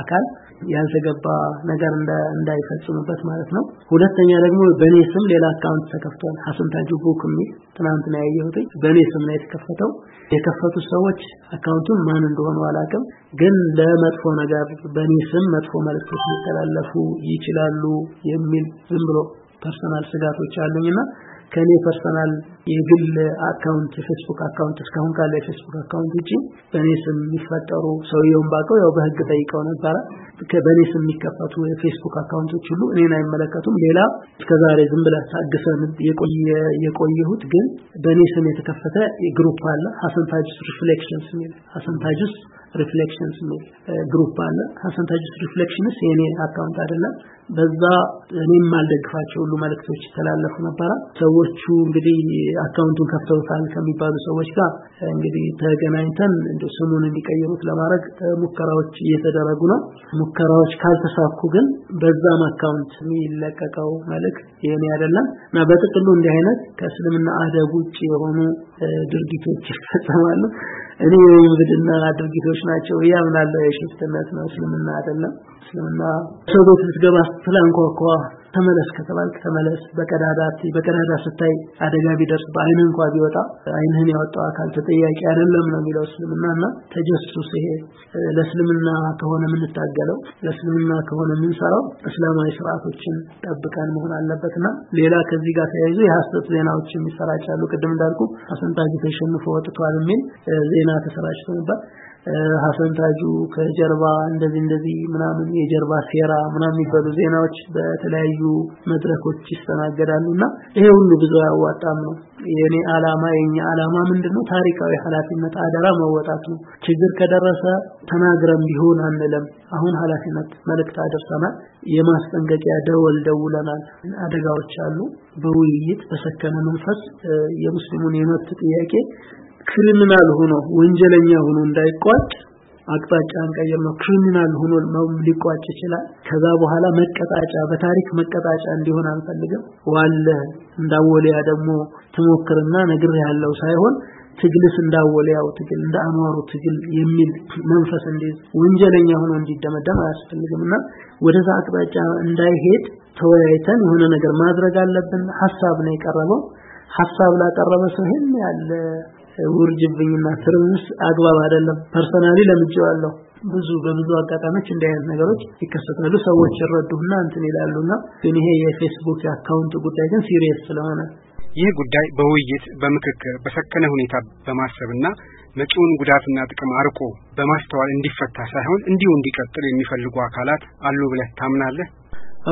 አካል ያልተገባ ነገር እንዳይፈጽሙበት ማለት ነው። ሁለተኛ ደግሞ በእኔ ስም ሌላ አካውንት ተከፍቷል። ሀሰን ታጁ book የሚል ትናንት ነው ያየሁት። በእኔ ስም ነው የተከፈተው። የከፈቱት ሰዎች አካውንቱን ማን እንደሆኑ አላውቅም፣ ግን ለመጥፎ ነገር በእኔ ስም መጥፎ መልእክቶች ሊተላለፉ ይችላሉ የሚል ዝም ብሎ personal ስጋቶች አሉኝና ከኔ personal የግል አካውንት ፌስቡክ አካውንት እስካሁን ካለ የፌስቡክ አካውንት ውጪ በእኔ ስም የሚፈጠሩ ሰውየውን ባቀው ያው በህግ ጠይቀው ነበረ። በእኔ ስም የሚከፈቱ የፌስቡክ አካውንቶች ሁሉ እኔን አይመለከቱም። ሌላ እስከዛሬ ዝም ብለህ ታግሰን የቆየ የቆየሁት ግን በእኔ ስም የተከፈተ group አለ ሀሰን reflections የሚል ሀሰን reflections የሚል group አለ። ሀሰን reflections የኔ አካውንት አይደለም። በዛ እኔም ማልደግፋቸው ሁሉ መልእክቶች ይተላለፉ ነበረ። ሰዎቹ እንግዲህ አካውንቱን ከፍተውታል ከሚባሉ ሰዎች ጋር እንግዲህ ተገናኝተን እንደ ስሙን እንዲቀይሩት ለማድረግ ሙከራዎች እየተደረጉ ነው። ሙከራዎች ካልተሳኩ ግን በዛም አካውንት የሚለቀቀው መልእክት የኔ አይደለም እና በጥቅሉ እንዲህ አይነት ከእስልምና አደብ ውጭ የሆኑ ድርጊቶች ይፈጸማሉ። እኔ የውንብድና ድርጊቶች ናቸው ያምናለሁ። የሽፍትነት ነው፣ እስልምና አይደለም። እስልምና ሰው ቤት ስትላንኳኳ ተመለስ ከተባልክ ተመለስ። በቀዳዳ በቀዳዳ ስታይ አደጋ ቢደርስ በአይንህ እንኳ ቢወጣ አይንህን ያወጣው አካል ተጠያቂ አይደለም ነው የሚለው እስልምና እና ተጀሱስ ይሄ ለእስልምና ከሆነ የምንታገለው ለእስልምና ከሆነ የምንሰራው እስላማዊ ስርዓቶችን ጠብቀን መሆን አለበትና ሌላ ከዚህ ጋር ተያይዞ የሀሰት ዜናዎች የሚሰራጫሉ። ቅድም እንዳልኩ ሀሰን ታጁ ተሸንፎ ወጥቷል የሚል ዜና ተሰራጭቶ ነበር። ሀሰን ታጁ ከጀርባ እንደዚህ እንደዚህ ምናምን የጀርባ ሴራ ምናምን የሚባሉ ዜናዎች በተለያዩ መድረኮች ይስተናገዳሉና ይሄ ሁሉ ብዙ አያዋጣም ነው። የኔ አላማ የኛ አላማ ምንድነው? ታሪካዊ ኃላፊነት አደራ መወጣት ነው። ችግር ከደረሰ ተናግረን ቢሆን አንለም። አሁን ኃላፊነት መልእክት አደርሰናል። የማስጠንቀቂያ ደወል ደውለናል። አደጋዎች አሉ። በውይይት በሰከነ መንፈስ የሙስሊሙን የመብት ጥያቄ ክሪሚናል ሆኖ ወንጀለኛ ሆኖ እንዳይቋጭ አቅጣጫ እንቀይር ነው። ክሪሚናል ሆኖ ሊቋጭ ይችላል። ከዛ በኋላ መቀጣጫ በታሪክ መቀጣጫ እንዲሆን አንፈልግም። ዋለ እንዳወሊያ ደግሞ ትሞክርና ነግር ያለው ሳይሆን ትግልስ እንዳወሊያው ትግል እንደ አኗሩ ትግል የሚል መንፈስ እንዲይዝ ወንጀለኛ ሆኖ እንዲደመደም አያስፈልግምና ወደዛ አቅጣጫ እንዳይሄድ ተወያይተን የሆነ ነገር ማድረግ አለብን። ሀሳብ ነው የቀረበው። ሀሳብ ላቀረበ ሰው ይሄን ያለ ውርጅብኝና ትርምስ አግባብ አይደለም። personally ለምጄዋለሁ። ብዙ በብዙ አጋጣሚዎች እንዲህ አይነት ነገሮች ይከሰታሉ። ሰዎች ይረዱና እንትን ይላሉና ግን ይሄ የፌስቡክ አካውንት ጉዳይ ግን serious ስለሆነ ይህ ጉዳይ በውይይት በምክክር በሰከነ ሁኔታ በማሰብና መጪውን ጉዳትና ጥቅም አርቆ በማስተዋል እንዲፈታ ሳይሆን እንዲሁ እንዲቀጥል የሚፈልጉ አካላት አሉ ብለህ ታምናለህ?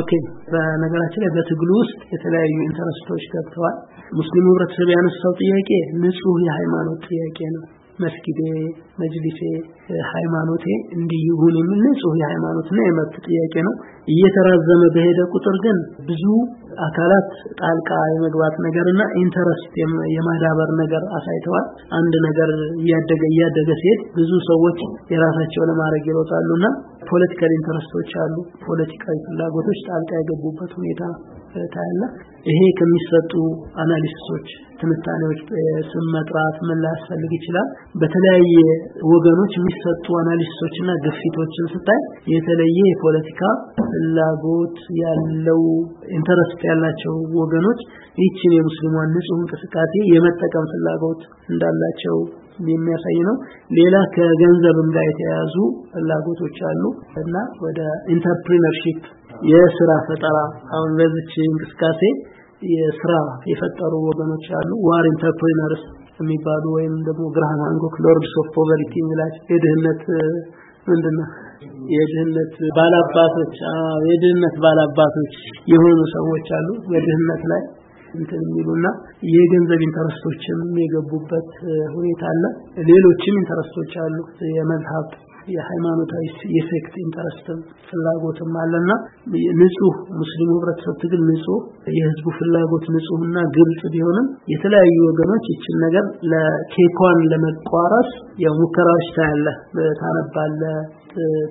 okay በነገራችን ላይ በትግሉ ውስጥ የተለያዩ interest ኦች ገብተዋል። ሙስሊሙ ህብረተሰብ ያነሳው ጥያቄ ንጹህ የሃይማኖት ጥያቄ ነው። መስጊዴ፣ መጅሊሴ፣ ሃይማኖቴ እንዲህ ይሁን የሚል ንጹህ የሃይማኖትና የመብት ጥያቄ ነው። እየተራዘመ በሄደ ቁጥር ግን ብዙ አካላት ጣልቃ የመግባት ነገርና interest የማዳበር ነገር አሳይተዋል። አንድ ነገር እያደገ እያደገ ሲሄድ ብዙ ሰዎች የራሳቸው ለማድረግ ይሮጣሉና political interest ኦች አሉ። ፖለቲካዊ ፍላጎቶች ጣልቃ የገቡበት ሁኔታ ታያለህ። ይሄ ከሚሰጡ analysis ኦች፣ ትንታኔዎች ስም መጥራት ምን ላያስፈልግ ይችላል። በተለያየ ወገኖች የሚሰጡ analysis ኦችና ግፊቶችን ስታይ የተለየ የፖለቲካ ፍላጎት ያለው interest ያላቸው ወገኖች ይህችን የሙስሊሟን ንጹህ እንቅስቃሴ የመጠቀም ፍላጎት እንዳላቸው የሚያሳይ ነው። ሌላ ከገንዘብም ጋር የተያያዙ ፍላጎቶች አሉ እና ወደ entrepreneurship የስራ ፈጠራ አሁን በዚች እንቅስቃሴ የስራ የፈጠሩ ወገኖች አሉ። war entrepreneurs የሚባሉ ወይም ደግሞ ግራሃም ሃንኮክ Lords of Poverty የሚላቸው የድህነት ምንድነው የድህነት ባላባቶች የድህነት ባላባቶች የሆኑ ሰዎች አሉ በድህነት ላይ እንትን የሚሉና የገንዘብ interest ኦችም የገቡበት ሁኔታ አለ። ሌሎችም interest ኦች አሉ። የመዝሀብ የሃይማኖታዊ የ sect interest ም ፍላጎትም አለና ንጹህ ሙስሊሙ ህብረተሰብ ትግል ንጹህ የህዝቡ ፍላጎት ንጹህና ግልጽ ቢሆንም የተለያዩ ወገኖች ይችን ነገር ለኬኳን ለመቋረስ ያው ሙከራዎች ታያለ፣ ታነባለ፣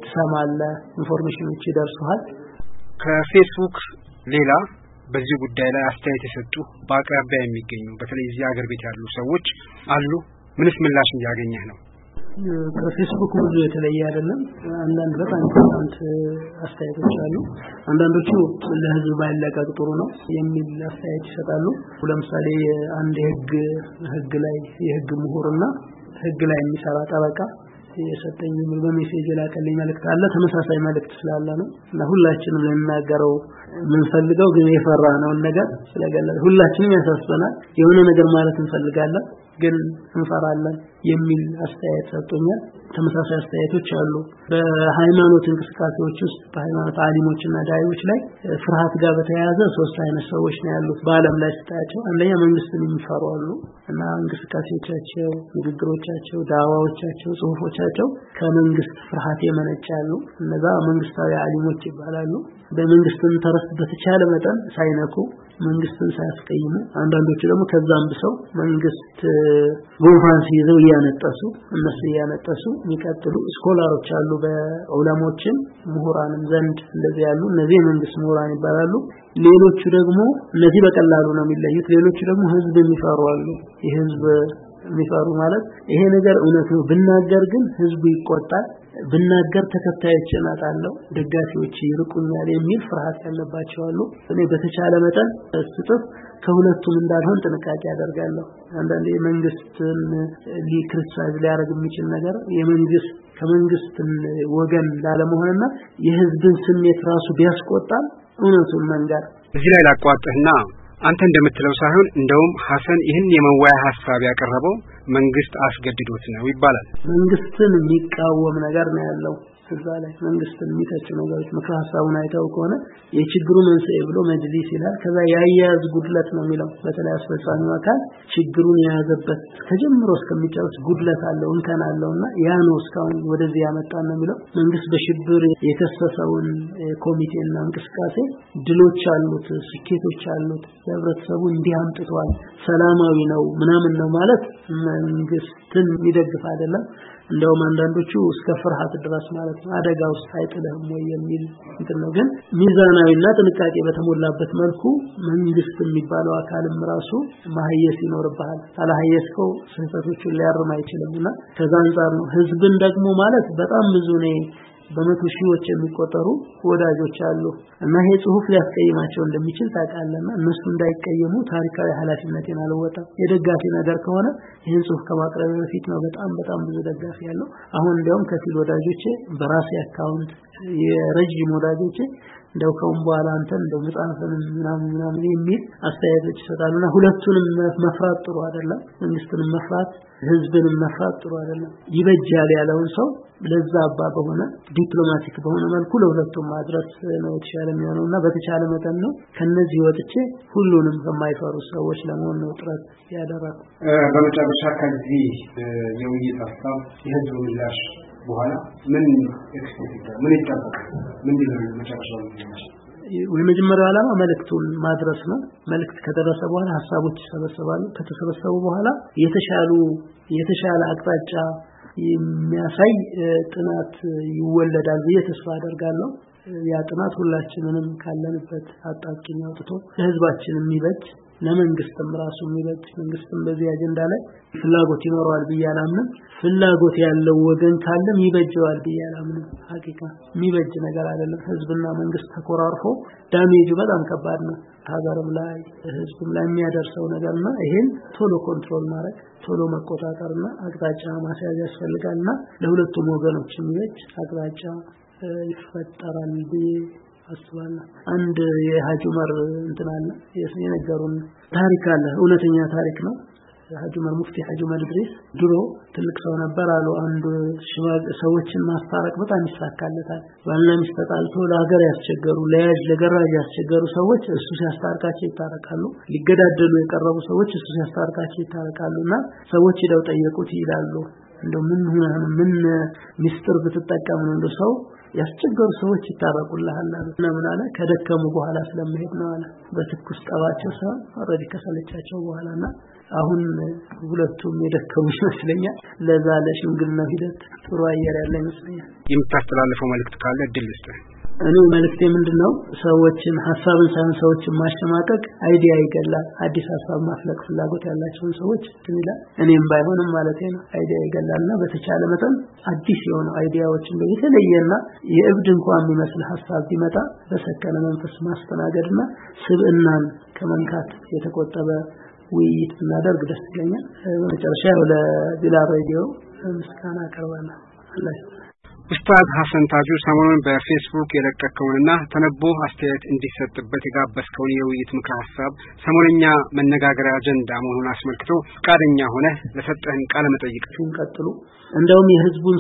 ትሰማለ፣ information ኦች ይደርሱሃል። ከፌስቡክ ሌላ በዚህ ጉዳይ ላይ አስተያየት የሰጡ በአቅራቢያ የሚገኙ በተለይ እዚህ ሀገር ቤት ያሉ ሰዎች አሉ። ምንስ ምላሽ እያገኘህ ነው? ከፌስቡክ ብዙ የተለየ አይደለም። አንዳንድ በጣም important አስተያየቶች አሉ። አንዳንዶቹ ለህዝብ ባይለቀቅ ጥሩ ነው የሚል አስተያየት ይሰጣሉ። ለምሳሌ አንድ የህግ ህግ ላይ የህግ ምሁርና ህግ ላይ የሚሰራ ጠበቃ የሰጠኝ በ message የላከልኝ መልእክት አለ። ተመሳሳይ መልእክት ስላለ ነው እና ሁላችንም ልንናገረው የምንፈልገው ግን የፈራነውን ነገር ስለገለጸ ሁላችንም ያሳስበናል። የሆነ ነገር ማለት እንፈልጋለን ግን እንፈራለን የሚል አስተያየት ሰጥቶኛል። ተመሳሳይ አስተያየቶች አሉ። በሃይማኖት እንቅስቃሴዎች ውስጥ በሃይማኖት ዓሊሞችና ዳዒዎች ላይ ፍርሃት ጋር በተያያዘ ሶስት አይነት ሰዎች ነው ያሉት በአለም ላይ ስታያቸው። አንደኛ መንግስትን የሚፈሩ አሉ እና እንቅስቃሴዎቻቸው፣ ንግግሮቻቸው፣ ዳዋዎቻቸው፣ ጽሁፎቻቸው ከመንግስት ፍርሃት የመነጫሉ። እነዛ መንግስታዊ አሊሞች ይባላሉ። በመንግስትን ተረስት በተቻለ መጠን ሳይነኩ መንግስትን ሳያስቀይሙ፣ አንዳንዶቹ ደግሞ ከዛም ብሰው መንግስት ጉንፋን ሲይዘው እያነጠሱ እነሱ እያነጠሱ የሚቀጥሉ ስኮላሮች አሉ። በዑለሞችን ምሁራንም ዘንድ እንደዚህ ያሉ እነዚህ የመንግስት ምሁራን ይባላሉ። ሌሎቹ ደግሞ እነዚህ በቀላሉ ነው የሚለዩት። ሌሎቹ ደግሞ ህዝብ የሚፈሩ አሉ። የህዝብ የሚፈሩ ማለት ይሄ ነገር እውነት ነው ብናገር ግን ህዝቡ ይቆጣል፣ ብናገር ተከታዮች እናጣለሁ፣ ደጋፊዎች ይርቁኛል የሚል ፍርሃት ያለባቸው አሉ። እኔ በተቻለ መጠን ስጥፍ ከሁለቱም እንዳልሆን ጥንቃቄ ያደርጋለሁ። አንዳንዴ መንግስትን ሊክሪቲሳይዝ ሊያደርግ የሚችል ነገር የመንግስት ከመንግስት ወገን ላለመሆንና የህዝብን ስሜት ራሱ ቢያስቆጣም እውነቱን መንገር እዚህ ላይ ላቋጥህና አንተ እንደምትለው ሳይሆን እንደውም ሀሰን ይህን የመወያ ሀሳብ ያቀረበው መንግስት አስገድዶት ነው ይባላል። መንግስትን የሚቃወም ነገር ነው ያለው እዛ ላይ መንግስትን የሚተቹ ነገሮች ምክረ አይተው ከሆነ የችግሩ መንስኤ ብሎ መጅሊስ ይላል። ከዛ የአያያዝ ጉድለት ነው የሚለው በተለይ አስፈጻሚው አካል ችግሩን የያዘበት ከጀምሮ እስከሚጨርስ ጉድለት አለው እንከን አለውና ያ ነው እስካሁን ወደዚህ ያመጣን ነው የሚለው መንግስት በሽብር የከሰሰውን ኮሚቴና እንቅስቃሴ ድሎች አሉት፣ ስኬቶች አሉት፣ ለህብረተሰቡ እንዲህ አምጥቷል፣ ሰላማዊ ነው ምናምን ነው ማለት መንግስትን የሚደግፍ አይደለም። እንደውም አንዳንዶቹ እስከ ፍርሃት ድረስ ማለት ነው አደጋ ውስጥ አይጥልህም ወይ የሚል እንትን ነው። ግን ሚዛናዊና ጥንቃቄ በተሞላበት መልኩ መንግስት የሚባለው አካልም ራሱ መሄስ ይኖርብሃል። ካልሄስከው ስህተቶቹን ሊያርም አይችልም እና ከዛ አንጻር ነው ህዝብን ደግሞ ማለት በጣም ብዙ ነው በመቶ ሺዎች የሚቆጠሩ ወዳጆች አሉ እና ይሄ ጽሁፍ ሊያስቀይማቸው እንደሚችል ታውቃለና እነሱ እንዳይቀየሙ ታሪካዊ ኃላፊነቴን አልወጣም። የደጋፊ ነገር ከሆነ ይህን ጽሁፍ ከማቅረብ በፊት ነው በጣም በጣም ብዙ ደጋፊ ያለው። አሁን እንዲያውም ከፊል ወዳጆቼ በራሴ account የረጅም ወዳጆቼ እንደው ከውን በኋላ አንተ እንደው መጽሐፍን ምናምን ምናምን የሚል አስተያየቶች ይሰጣሉና ሁለቱንም መፍራት ጥሩ አይደለም። መንግስትንም መፍራት ህዝብንም መፍራት ጥሩ አይደለም። ይበጃል ያለውን ሰው ለዛ አባ በሆነ ዲፕሎማቲክ በሆነ መልኩ ለሁለቱም ማድረስ ነው የተሻለ የሚሆነው እና በተቻለ መጠን ነው ከነዚህ ወጥቼ ሁሉንም ከማይፈሩ ሰዎች ለመሆን ነው ጥረት ያደረኩ። በመጨረሻ ከዚህ የውይይት ሀሳብ የህዝብ ምላሽ በኋላ ምን expect ምን ይጠበቃል? ምንድን ነው መጨረሻው? የመጀመሪያው ዓላማ መልእክቱን ማድረስ ነው። መልእክት ከደረሰ በኋላ ሀሳቦች ይሰበሰባሉ። ከተሰበሰቡ በኋላ የተሻሉ የተሻለ አቅጣጫ የሚያሳይ ጥናት ይወለዳል ብዬ ተስፋ አደርጋለሁ። ያ ጥናት ሁላችንንም ካለንበት አጣብቂኝ አውጥቶ ለህዝባችን የሚበጅ ለመንግስትም ራሱ የሚበጅ መንግስትም በዚህ አጀንዳ ላይ ፍላጎት ይኖረዋል ብዬ አላምንም። ፍላጎት ያለው ወገን ካለም ይበጀዋል ብዬ አላምንም። ሀቂቃ የሚበጅ ነገር አይደለም። ህዝብና መንግስት ተኮራርፎ damage ኡ በጣም ከባድ ነው። ሀገርም ላይ ህዝብም ላይ የሚያደርሰው ነገርና ይሄን ቶሎ control ማድረግ ቶሎ መቆጣጠርና አቅጣጫ ማስያዝ ያስፈልጋልና ለሁለቱም ወገኖች የሚበጅ አቅጣጫ ይፈጠራል ብዬ አስባለሁ። አንድ የሀጂ ዑመር እንትን አለ የነገሩን ታሪክ አለ። እውነተኛ ታሪክ ነው። ሀጂ ዑመር ሙፍቲ ሀጂ ዑመር ኢድሪስ ድሮ ትልቅ ሰው ነበር አሉ። አንዱ ሰዎችን ማስታረቅ በጣም ይሳካለታል። ባልና ሚስት ተጣልቶ ለሀገር ያስቸገሩ ለያዥ ለገራዥ ያስቸገሩ ሰዎች እሱ ሲያስታርቃቸው ይታረቃሉ። ሊገዳደሉ የቀረቡ ሰዎች እሱ ሲያስታርቃቸው ይታረቃሉ። እና ሰዎች ሄደው ጠየቁት ይላሉ እንደው ምን ምን ሚስጥር ብትጠቀም ነው እንደው ሰው ያስቸገሩ ሰዎች ይታረቁልሃል አሉ እና ምን አለ? ከደከሙ በኋላ ስለምሄድ ነው አለ። በትኩስ ጠባቸው ሳይሆን already ከሰለቻቸው በኋላ እና አሁን ሁለቱም የደከሙ ይመስለኛል። ለዛ ለሽምግልናው ሂደት ጥሩ አየር ያለ ይመስለኛል። የምታስተላልፈው መልእክት ካለ እድል ልስጥህ እኔ መልእክቴ ምንድነው? ሰዎችን ሀሳብን ሳይሆን ሰዎችን ማሸማቀቅ idea ይገላል። አዲስ ሀሳብ ማፍለቅ ፍላጎት ያላቸውን ሰዎች ይላል። እኔም ባይሆንም ማለት ነው idea ይገላልና በተቻለ መጠን አዲስ የሆኑ idea ዎችን የተለየና የእብድ እንኳን የሚመስል ሀሳብ ቢመጣ በሰከነ መንፈስ ማስተናገድና ስብዕናን ከመንካት የተቆጠበ ውይይት ብናደርግ ደስ ይለኛል። በመጨረሻ ለቢላል ሬዲዮ ምስጋና አቀርባለሁ ኡስታዝ ሐሰን ታጁ ሰሞኑን በፌስቡክ የለቀቀውንና ተነቦ አስተያየት እንዲሰጥበት የጋበዝከውን የውይይት ምክረ ሀሳብ ሰሞነኛ መነጋገሪያ አጀንዳ መሆኑን አስመልክቶ ፈቃደኛ ሆነ ለሰጠህን ቃለ መጠይቅ ቀጥሉ እንደውም የህዝቡን